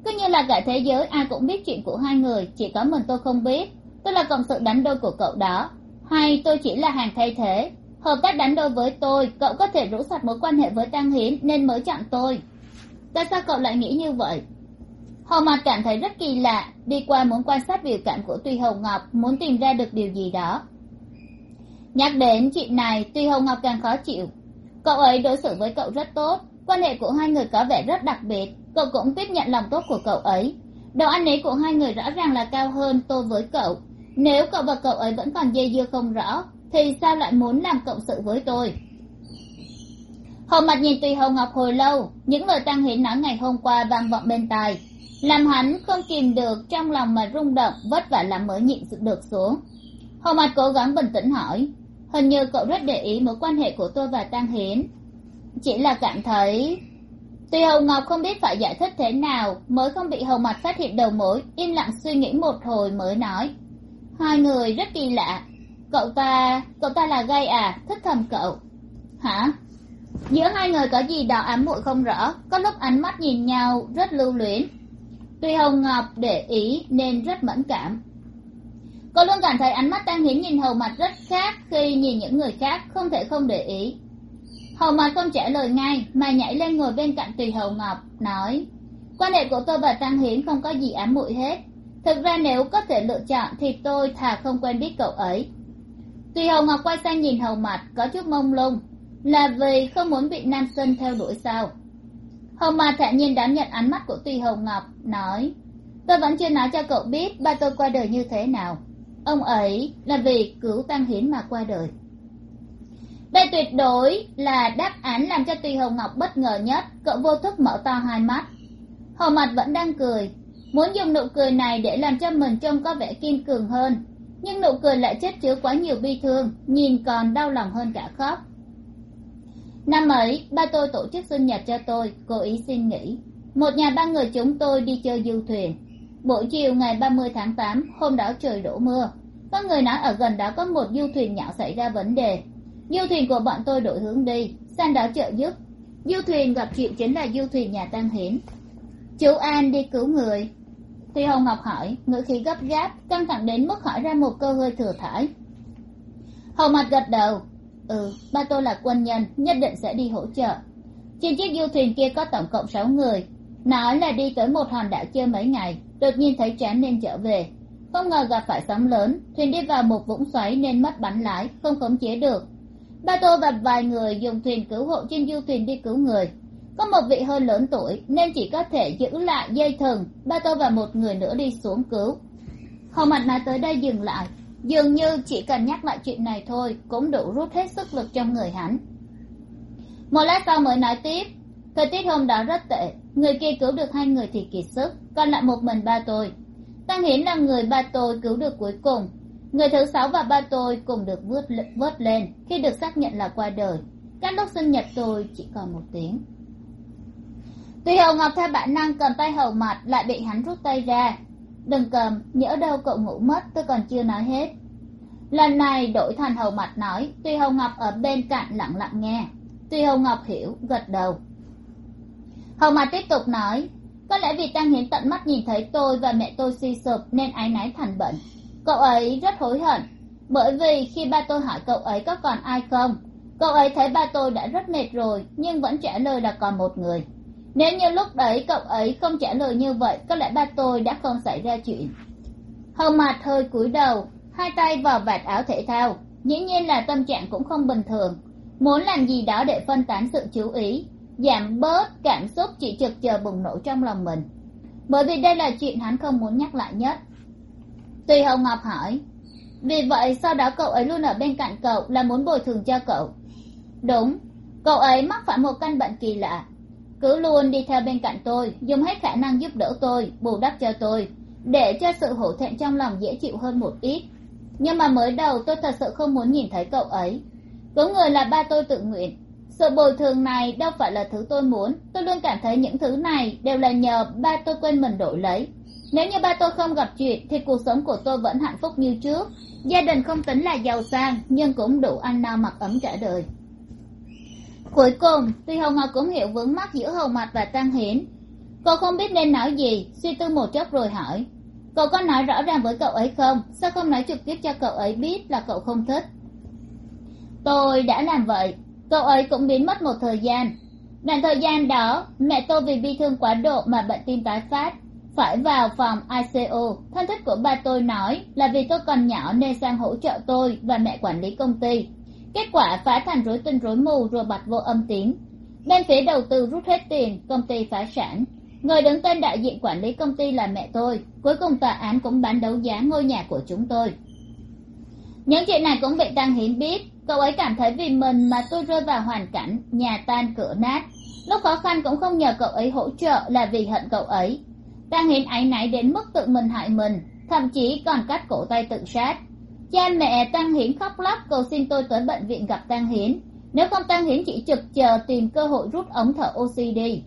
Cứ như là cả thế giới ai cũng biết chuyện của hai người, chỉ có mình tôi không biết. Tôi là cộng sự đánh đôi của cậu đó. Hay tôi chỉ là hàng thay thế. Hợp tác đánh đôi với tôi, cậu có thể rũ sạch mối quan hệ với tăng hiến nên mới chọn tôi. Tại sao cậu lại nghĩ như vậy? Hầu mặt cảm thấy rất kỳ lạ, đi qua muốn quan sát biểu cảm của tuy hầu ngọc, muốn tìm ra được điều gì đó. Nhắc đến chuyện này, tuy hầu ngọc càng khó chịu. Cậu ấy đối xử với cậu rất tốt, quan hệ của hai người có vẻ rất đặc biệt, cậu cũng tiếp nhận lòng tốt của cậu ấy. Đầu anh ấy của hai người rõ ràng là cao hơn tôi với cậu. Nếu cậu và cậu ấy vẫn còn dây dưa không rõ, thì sao lại muốn làm cộng sự với tôi? Hầu mặt nhìn tùy hầu ngọc hồi lâu, những lời tăng hiến nói ngày hôm qua vang vọng bên tai làm hắn không kìm được trong lòng mà rung động vất vả lắm mới nhịn được xuống. Hầu mặt cố gắng bình tĩnh hỏi, hình như cậu rất để ý mối quan hệ của tôi và tăng hiến. Chỉ là cảm thấy tuy hầu ngọc không biết phải giải thích thế nào mới không bị hầu mặt phát hiện đầu mối, im lặng suy nghĩ một hồi mới nói, hai người rất kỳ lạ. Cậu ta cậu ta là gay à? Thích thầm cậu. Hả? Giữa hai người có gì đó ám muội không rõ? Có lúc ánh mắt nhìn nhau rất lưu luyến tuy hồng ngọc để ý nên rất mẫn cảm. Cô luôn cảm thấy ánh mắt tăng hiến nhìn hầu mặt rất khác khi nhìn những người khác, không thể không để ý. Hầu mặt không trả lời ngay, mà nhảy lên ngồi bên cạnh tùy hầu ngọc, nói, quan hệ của tôi và tăng hiến không có gì ám muội hết. Thực ra nếu có thể lựa chọn thì tôi thà không quen biết cậu ấy. Tùy hầu ngọc quay sang nhìn hầu mặt có chút mông lung, là vì không muốn bị nam sinh theo đuổi sao? Hồng Ma thản nhiên đón nhận ánh mắt của Tuy Hồng ngọc, nói, tôi vẫn chưa nói cho cậu biết ba tôi qua đời như thế nào. Ông ấy là vì cứu tăng hiến mà qua đời. Đây tuyệt đối là đáp án làm cho tùy Hồng ngọc bất ngờ nhất. Cậu vô thức mở to hai mắt. Hồng mặt vẫn đang cười. Muốn dùng nụ cười này để làm cho mình trông có vẻ kiên cường hơn. Nhưng nụ cười lại chất chứa quá nhiều bi thương, nhìn còn đau lòng hơn cả khóc năm ấy, ba tôi tổ chức sinh nhật cho tôi cố ý xin nghỉ. Một nhà ba người chúng tôi đi chơi du thuyền. Buổi chiều ngày ba mươi tháng tám, hôm đó trời đổ mưa. Có người nói ở gần đó có một du thuyền nhỏ xảy ra vấn đề. Du thuyền của bọn tôi đổi hướng đi, sang đó trợ giúp. Du thuyền gặp chuyện chính là du thuyền nhà tăng hiến chú an đi cứu người. Thì hồng ngọc hỏi, ngữ khí gấp gáp, căng thẳng đến mức hỏi ra một câu hơi thừa thải. Hầu mặt gật đầu ừ ba tôi là quân nhân, nhất định sẽ đi hỗ trợ. Trên chiếc du thuyền kia có tổng cộng sáu người. Nói là đi tới một hòn đảo chơi mấy ngày, đột nhiên thấy chán nên trở về. Không ngờ gặp phải sóng lớn, thuyền đi vào một vũng xoáy nên mất bắn lái, không khống chế được. Ba tôi và vài người dùng thuyền cứu hộ trên du thuyền đi cứu người. Có một vị hơi lớn tuổi, nên chỉ có thể giữ lại dây thừng. Ba tôi và một người nữa đi xuống cứu. Hầu mặt nói tới đây dừng lại dường như chỉ cần nhắc lại chuyện này thôi cũng đủ rút hết sức lực trong người hắn. Một lát sau mới nói tiếp thời tiết hôm đó rất tệ người kia cứu được hai người thì kiệt sức còn lại một mình ba tôi. Tăng hiến là người ba tôi cứu được cuối cùng người thứ sáu và ba tôi cùng được vớt, vớt lên khi được xác nhận là qua đời. Các lúc sinh nhật tôi chỉ còn một tiếng. Tuy hầu ngọc theo bản năng cầm tay hầu mặt lại bị hắn rút tay ra đừng cầm, nhỡ đâu cậu ngủ mất, tôi còn chưa nói hết. Lần này đổi thành hầu mặt nói, tuy hầu ngọc ở bên cạnh lặng lặng nghe. Tuy hầu ngọc hiểu, gật đầu. Hầu mặt tiếp tục nói, có lẽ vì tăng hiến tận mắt nhìn thấy tôi và mẹ tôi suy sụp nên ái náy thành bệnh. Cậu ấy rất hối hận, bởi vì khi ba tôi hỏi cậu ấy có còn ai không, cậu ấy thấy ba tôi đã rất mệt rồi, nhưng vẫn trả lời là còn một người nếu như lúc đấy cậu ấy không trả lời như vậy, có lẽ ba tôi đã không xảy ra chuyện. Hầu mặt hơi cúi đầu, hai tay vào vạt áo thể thao, dĩ nhiên là tâm trạng cũng không bình thường. Muốn làm gì đó để phân tán sự chú ý, giảm bớt cảm xúc chỉ trực chờ bùng nổ trong lòng mình. Bởi vì đây là chuyện hắn không muốn nhắc lại nhất. Tùy hồng ngọc hỏi, vì vậy sau đó cậu ấy luôn ở bên cạnh cậu là muốn bồi thường cho cậu? Đúng, cậu ấy mắc phải một căn bệnh kỳ lạ cứ luôn đi theo bên cạnh tôi, dùng hết khả năng giúp đỡ tôi, bù đắp cho tôi, để cho sự hổ thẹn trong lòng dễ chịu hơn một ít. Nhưng mà mới đầu tôi thật sự không muốn nhìn thấy cậu ấy. Cứu người là ba tôi tự nguyện. Sự bồi thường này đâu phải là thứ tôi muốn. Tôi luôn cảm thấy những thứ này đều là nhờ ba tôi quên mình đổi lấy. Nếu như ba tôi không gặp chuyện, thì cuộc sống của tôi vẫn hạnh phúc như trước. Gia đình không tính là giàu sang, nhưng cũng đủ ăn no mặc ấm cả đời cuối cùng, tuy hồng ngọc cũng hiểu vướng mắt giữa hầu mặt và tăng hiến cô không biết nên nói gì, suy tư một chút rồi hỏi. Cậu có nói rõ ràng với cậu ấy không? Sao không nói trực tiếp cho cậu ấy biết là cậu không thích? Tôi đã làm vậy. Cậu ấy cũng biến mất một thời gian. Đoạn thời gian đó, mẹ tôi vì bi thương quá độ mà bệnh tim tái phát. Phải vào phòng ico thân thích của ba tôi nói là vì tôi còn nhỏ nên sang hỗ trợ tôi và mẹ quản lý công ty kết quả phá thành rối tinh rối mù rồi bật vô âm tín. bên phía đầu tư rút hết tiền, công ty phá sản. Người đứng tên đại diện quản lý công ty là mẹ tôi. Cuối cùng tòa án cũng bán đấu giá ngôi nhà của chúng tôi. Những chuyện này cũng bị tăng hiến biết. Cậu ấy cảm thấy vì mình mà tôi rơi vào hoàn cảnh nhà tan cửa nát. Lúc khó khăn cũng không nhờ cậu ấy hỗ trợ là vì hận cậu ấy. Tăng hiến áy náy đến mức tự mình hại mình, thậm chí còn cắt cổ tay tự sát cha mẹ tăng hiến khóc lóc, cầu xin tôi tới bệnh viện gặp tăng hiến. Nếu không, tăng hiến chỉ trực chờ tìm cơ hội rút ống thở oxy đi.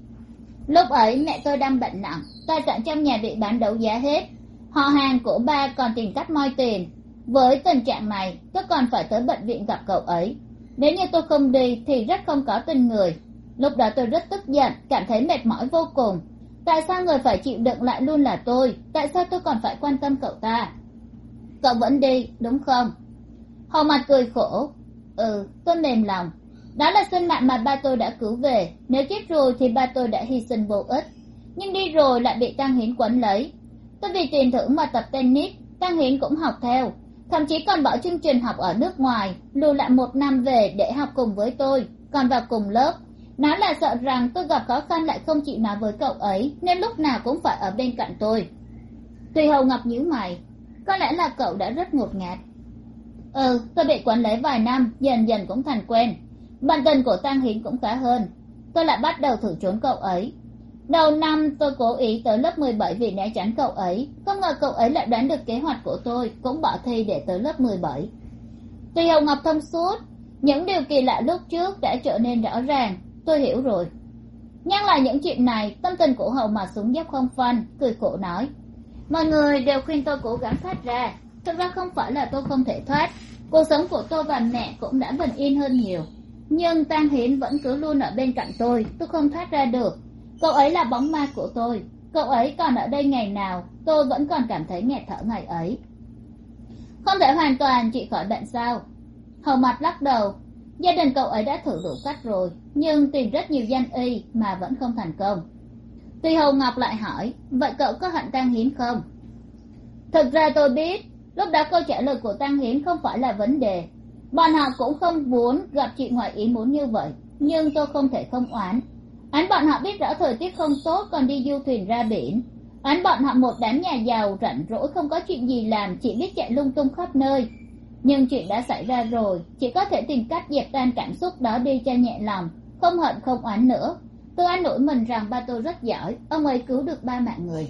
Lúc ấy, mẹ tôi đang bệnh nặng tài sản trong nhà bị bán đấu giá hết. Họ hàng của ba còn tìm cách moi tiền. Với tình trạng này, tôi còn phải tới bệnh viện gặp cậu ấy. Nếu như tôi không đi, thì rất không có tình người. Lúc đó tôi rất tức giận, cảm thấy mệt mỏi vô cùng. Tại sao người phải chịu đựng lại luôn là tôi? Tại sao tôi còn phải quan tâm cậu ta? Cậu vẫn đi, đúng không? Hầu mặt cười khổ. Ừ tôi mềm lòng. Đó là sinh mạng mà ba tôi đã cứu về. Nếu chết rồi thì ba tôi đã hy sinh vô ích. Nhưng đi rồi lại bị tăng hiến quấn lấy. Tôi vì tiền thưởng mà tập tennis, tăng hiến cũng học theo. Thậm chí còn bỏ chương trình học ở nước ngoài, lùi lại một năm về để học cùng với tôi, còn vào cùng lớp. Nó là sợ rằng tôi gặp khó khăn lại không chịu nói với cậu ấy, nên lúc nào cũng phải ở bên cạnh tôi. Tùy hầu ngọc nhíu mày có lẽ là cậu đã rất ngột ngạt. Ừ tôi bị quản lấy vài năm, dần dần cũng thành quen. Bản tình của Tang hiến cũng khá hơn. Tôi lại bắt đầu thử trốn cậu ấy. Đầu năm, tôi cố ý tới lớp mười bảy vì né tránh cậu ấy. Không ngờ cậu ấy lại đoán được kế hoạch của tôi, cũng bỏ thi để tới lớp mười bảy. Tuy hồng ngọc thông suốt, những điều kỳ lạ lúc trước đã trở nên rõ ràng, tôi hiểu rồi. Nhắc lại những chuyện này, tâm tình của hậu mà xuống dốc không phanh, cười khổ nói mọi người đều khuyên tôi cố gắng thoát ra. Thực ra không phải là tôi không thể thoát. Cuộc sống của tôi và mẹ cũng đã bình yên hơn nhiều. Nhưng tan hiến vẫn cứ luôn ở bên cạnh tôi. Tôi không thoát ra được. Cậu ấy là bóng ma của tôi. Cậu ấy còn ở đây ngày nào, tôi vẫn còn cảm thấy nghẹt thở ngày ấy. Không thể hoàn toàn trị khỏi bệnh sao? Hầu mặt lắc đầu. Gia đình cậu ấy đã thử đủ cách rồi, nhưng tìm rất nhiều danh y mà vẫn không thành công tuy hầu ngọc lại hỏi, vậy cậu có hận Tang hiến không? Thực ra tôi biết, lúc đó câu trả lời của Tang hiến không phải là vấn đề. Bọn họ cũng không muốn gặp chị ngoại ý muốn như vậy, nhưng tôi không thể không oán. Oán bọn họ biết rõ thời tiết không tốt còn đi du thuyền ra biển. Oán bọn họ một đám nhà giàu rảnh rỗi không có chuyện gì làm, chỉ biết chạy lung tung khắp nơi. Nhưng chuyện đã xảy ra rồi, chỉ có thể tìm cách dẹp tan cảm xúc đó đi cho nhẹ lòng, không hận không oán nữa tôi an ủi mình rằng ba tôi rất giỏi. Ông ấy cứu được ba mạng người.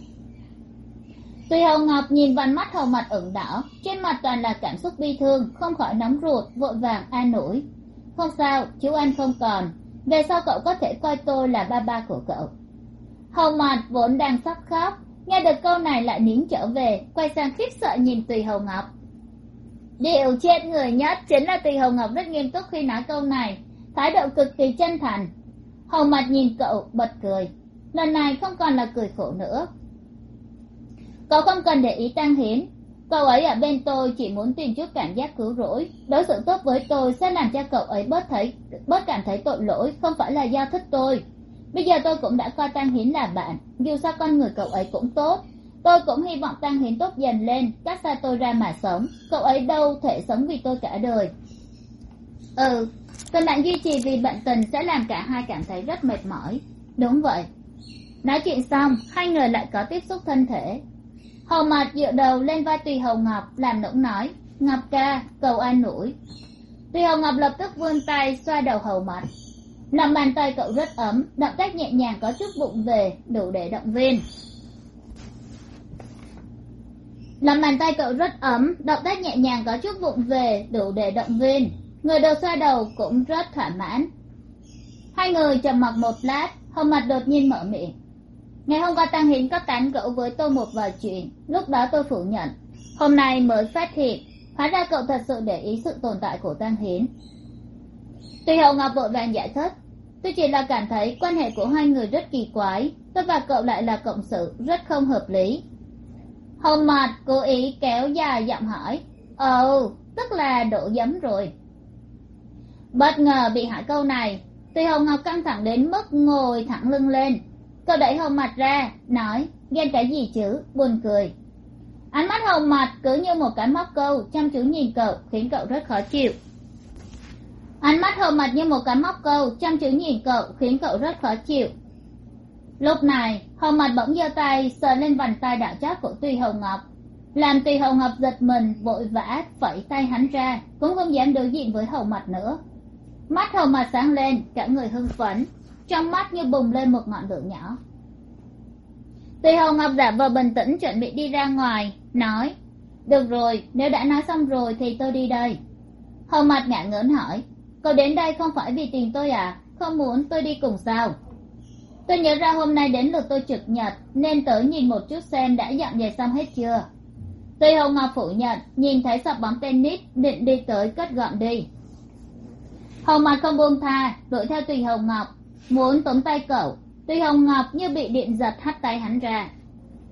Tùy hồng ngọc nhìn vành mắt hầu mặt ửng đỏ, trên mặt toàn là cảm xúc bi thương, không khỏi nóng ruột, vội vàng an ủi. Không sao, chú anh không còn. Về sau cậu có thể coi tôi là ba ba của cậu. Hầu mặt vốn đang sắp khóc, nghe được câu này lại nín trở về, quay sang khiếp sợ nhìn tùy hầu ngọc. Điều chết người nhất chính là tùy hầu ngọc rất nghiêm túc khi nói câu này. Thái độ cực kỳ chân thành hầu mặt nhìn cậu bật cười. Lần này không còn là cười khổ nữa. Cậu không cần để ý tăng hiến. Cậu ấy ở bên tôi chỉ muốn tìm chút cảm giác cứu rỗi. Đối xử tốt với tôi sẽ làm cho cậu ấy bớt thấy, bớt cảm thấy tội lỗi, không phải là do thích tôi. Bây giờ tôi cũng đã coi tăng hiến là bạn. Dù sao con người cậu ấy cũng tốt. Tôi cũng hy vọng tăng hiến tốt dần lên, cách xa tôi ra mà sống. Cậu ấy đâu thể sống vì tôi cả đời. Ừ tình bạn duy trì vì bệnh tình sẽ làm cả hai cảm thấy rất mệt mỏi. Đúng vậy. Nói chuyện xong, hai người lại có tiếp xúc thân thể. Hầu mặt dựa đầu lên vai tùy hầu ngọc, làm nũng nói, ngọc ca, cầu an ủi. Tùy hầu ngọc lập tức vươn tay xoa đầu hầu mặt lòng bàn tay cậu rất ấm, động tác nhẹ nhàng có chút bụng về, đủ để động viên. Lòng bàn tay cậu rất ấm, động tác nhẹ nhàng có chút bụng về, đủ để động viên người đầu xoa đầu cũng rất thỏa mãn. Hai người trầm mặc một lát hôm mặt đột nhiên mở miệng. Ngày hôm qua tăng hiến có tán gẫu với tôi một vài chuyện, lúc đó tôi phủ nhận. Hôm nay mới phát hiện, hóa ra cậu thật sự để ý sự tồn tại của tăng hiến tuy hậu ngọc vội vàng giải thích, tôi chỉ là cảm thấy quan hệ của hai người rất kỳ quái, tôi và cậu lại là cộng sự, rất không hợp lý. Hồng mặt cố ý kéo dài giọng hỏi, ồ, tức là đổ giấm rồi bất ngờ bị hỏi câu này, tuy hồng ngọc căng thẳng đến mức ngồi thẳng lưng lên. Cậu đẩy hồng mặt ra, nói, ghen cái gì chứ? Buồn cười. Ánh mắt hồng mặt cứ như một cái móc câu, chăm chú nhìn cậu, khiến cậu rất khó chịu. Ánh mắt hồng mặt như một cái móc câu, chăm chú nhìn cậu, khiến cậu rất khó chịu. Lúc này, hồng mặt bỗng giơ tay sờ lên vành tay đạo chót của tùy hồng ngọc. Làm tùy hồng ngọc giật mình, vội vã phẩy tay hắn ra, cũng không dám đối diện với hồng mặt nữa mắt hầu mặt sáng lên, cả người hưng phấn, trong mắt như bùng lên một ngọn lửa nhỏ. Tùy hồng ngọc giả vờ bình tĩnh, chuẩn bị đi ra ngoài, nói, được rồi, nếu đã nói xong rồi thì tôi đi đây. Hầu mặt ngã ngớn hỏi cậu đến đây không phải vì tiền tôi à? Không muốn tôi đi cùng sao? Tôi nhớ ra hôm nay đến lượt tôi trực nhật, nên tới nhìn một chút xem đã dọn dẹp xong hết chưa. Tùy hồng ngọc phủ nhận, nhìn thấy sập bóng tennis, định đi tới cất gọn đi hồng mặt không buông tha, đuổi theo tùy hồng ngọc. Muốn tóm tay cậu, tùy hồng ngọc như bị điện giật hắt tay hắn ra.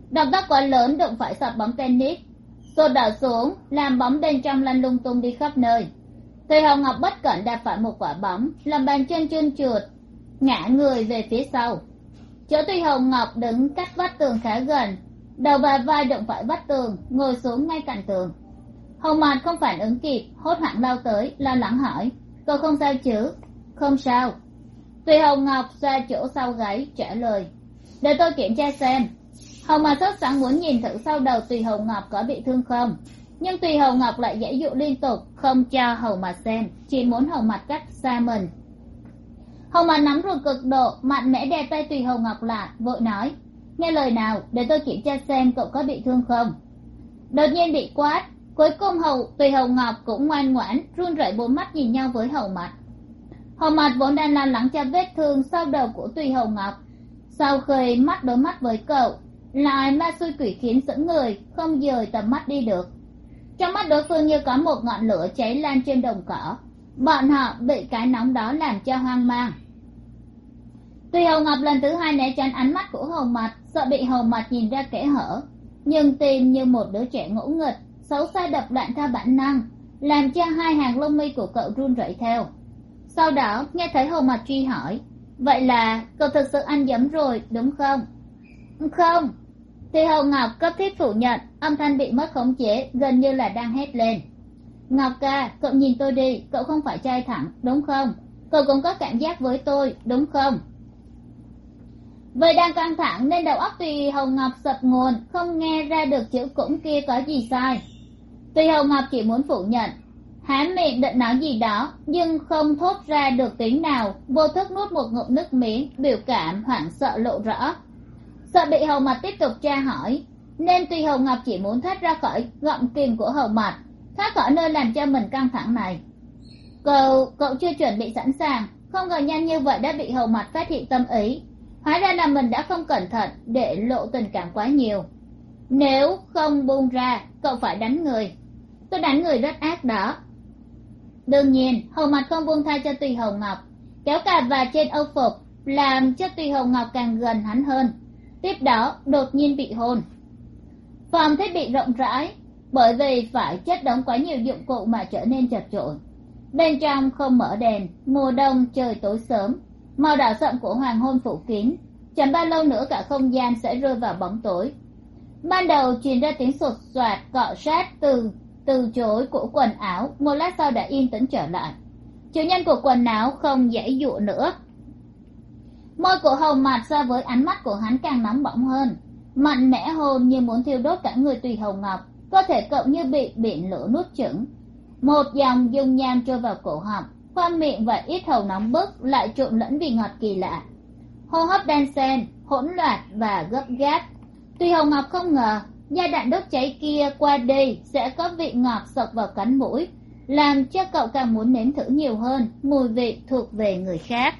Động tác quá lớn, đụng phải sập bóng tennis. Tôi đảo xuống, làm bóng bên trong lăn lung tung đi khắp nơi. Tùy hồng ngọc bất cẩn đạp phải một quả bóng, làm bàn chân trơn trượt, ngã người về phía sau. Chỗ tùy hồng ngọc đứng cách vách tường khá gần. Đầu và vai động phải vách tường, ngồi xuống ngay cạnh tường. Hồng mạt không phản ứng kịp, hốt hoảng lao tới, lo lắng hỏi cô không sao chứ? Không sao. Tùy hồng ngọc ra chỗ sau gáy trả lời. Để tôi kiểm tra xem. Hồng mà sốt sẵn muốn nhìn thử sau đầu tùy hồng ngọc có bị thương không. Nhưng tùy hồng ngọc lại dãy dụ liên tục, không cho hầu mặt xem, chỉ muốn hầu mặt cách xa mình. Hầu mặt nắm ruột cực độ, mạnh mẽ đè tay tùy Hồng ngọc lại, vội nói. Nghe lời nào, để tôi kiểm tra xem cậu có bị thương không. Đột nhiên bị quát cuối cùng hầu tùy hầu ngọc cũng ngoan ngoãn, run rẩy bốn mắt nhìn nhau với hầu mặt hầu mặt vốn đang lo lắng cho vết thương sau đầu của tùy hầu ngọc. Sau khi mắt đối mắt với cậu, lại ma xui quỷ khiến sững người, không dời tầm mắt đi được. Trong mắt đối phương như có một ngọn lửa cháy lan trên đồng cỏ. Bọn họ bị cái nóng đó làm cho hoang mang. Tuy hầu ngọc lần thứ hai né tránh ánh mắt của hầu mặt sợ bị hầu mặt nhìn ra kẽ hở. Nhưng tim như một đứa trẻ ngỗ nghịch xấu xa đập loạn theo bản năng, làm cho hai hàng lông mi của cậu run rẩy theo. Sau đó, nghe thấy hồ mặt truy hỏi, vậy là cậu thực sự ăn dấm rồi, đúng không? Không. Thì hầu ngọc cấp thiết phủ nhận, âm thanh bị mất khống chế gần như là đang hét lên. Ngọc ca, cậu nhìn tôi đi, cậu không phải trai thẳng, đúng không? Cậu cũng có cảm giác với tôi, đúng không? Vậy đang căng thẳng, nên đầu óc tùy hầu ngọc sập nguồn, không nghe ra được chữ cũng kia có gì sai tùy hồng ngọc chỉ muốn phủ nhận, há miệng định nói gì đó, nhưng không thốt ra được tiếng nào, vô thức nuốt một ngụm nước miếng, biểu cảm hoảng sợ lộ rõ. Sợ bị hầu mặt tiếp tục tra hỏi, nên tùy hầu ngọc chỉ muốn thoát ra khỏi gọng kìm của hầu mặt thoát khỏi nơi làm cho mình căng thẳng này. Cậu cậu chưa chuẩn bị sẵn sàng, không ngờ nhanh như vậy đã bị hầu mặt phát hiện tâm ý. Hóa ra là mình đã không cẩn thận để lộ tình cảm quá nhiều. Nếu không buông ra, cậu phải đánh người tôi đánh người rất ác đó. Đương nhiên, hầu mặt không buông tha cho tùy hồng ngọc. Kéo cà và trên âu phục làm cho tùy hồng ngọc càng gần hắn hơn. Tiếp đó, đột nhiên bị hôn. Phòng thiết bị rộng rãi, bởi vì phải chất đóng quá nhiều dụng cụ mà trở nên chật chội. Bên trong không mở đèn, mùa đông trời tối sớm. Màu đỏ sậm của hoàng hôn phủ kín, chẳng bao lâu nữa cả không gian sẽ rơi vào bóng tối. Ban đầu truyền ra tiếng sột soạt, cọ sát từ từ chối của quần áo, một lát sau đã yên tĩnh trở lại. Chủ nhân của quần áo không dễ dụ nữa. Môi của hầu mặt so với ánh mắt của hắn càng nóng bỏng hơn. Mạnh mẽ hồn như muốn thiêu đốt cả người tùy hầu ngọc, cơ thể cậu như bị biển lửa nuốt chửng. Một dòng dung nham trôi vào cổ họng khoa miệng và ít hầu nóng bức lại trộn lẫn vị ngọt kỳ lạ. Hô hấp đan sen, hỗn loạn và gấp gáp. Tùy hầu ngọc không ngờ giai đạn đốt cháy kia qua đi sẽ có vị ngọt sộc vào cánh mũi, làm cho cậu càng muốn nếm thử nhiều hơn mùi vị thuộc về người khác.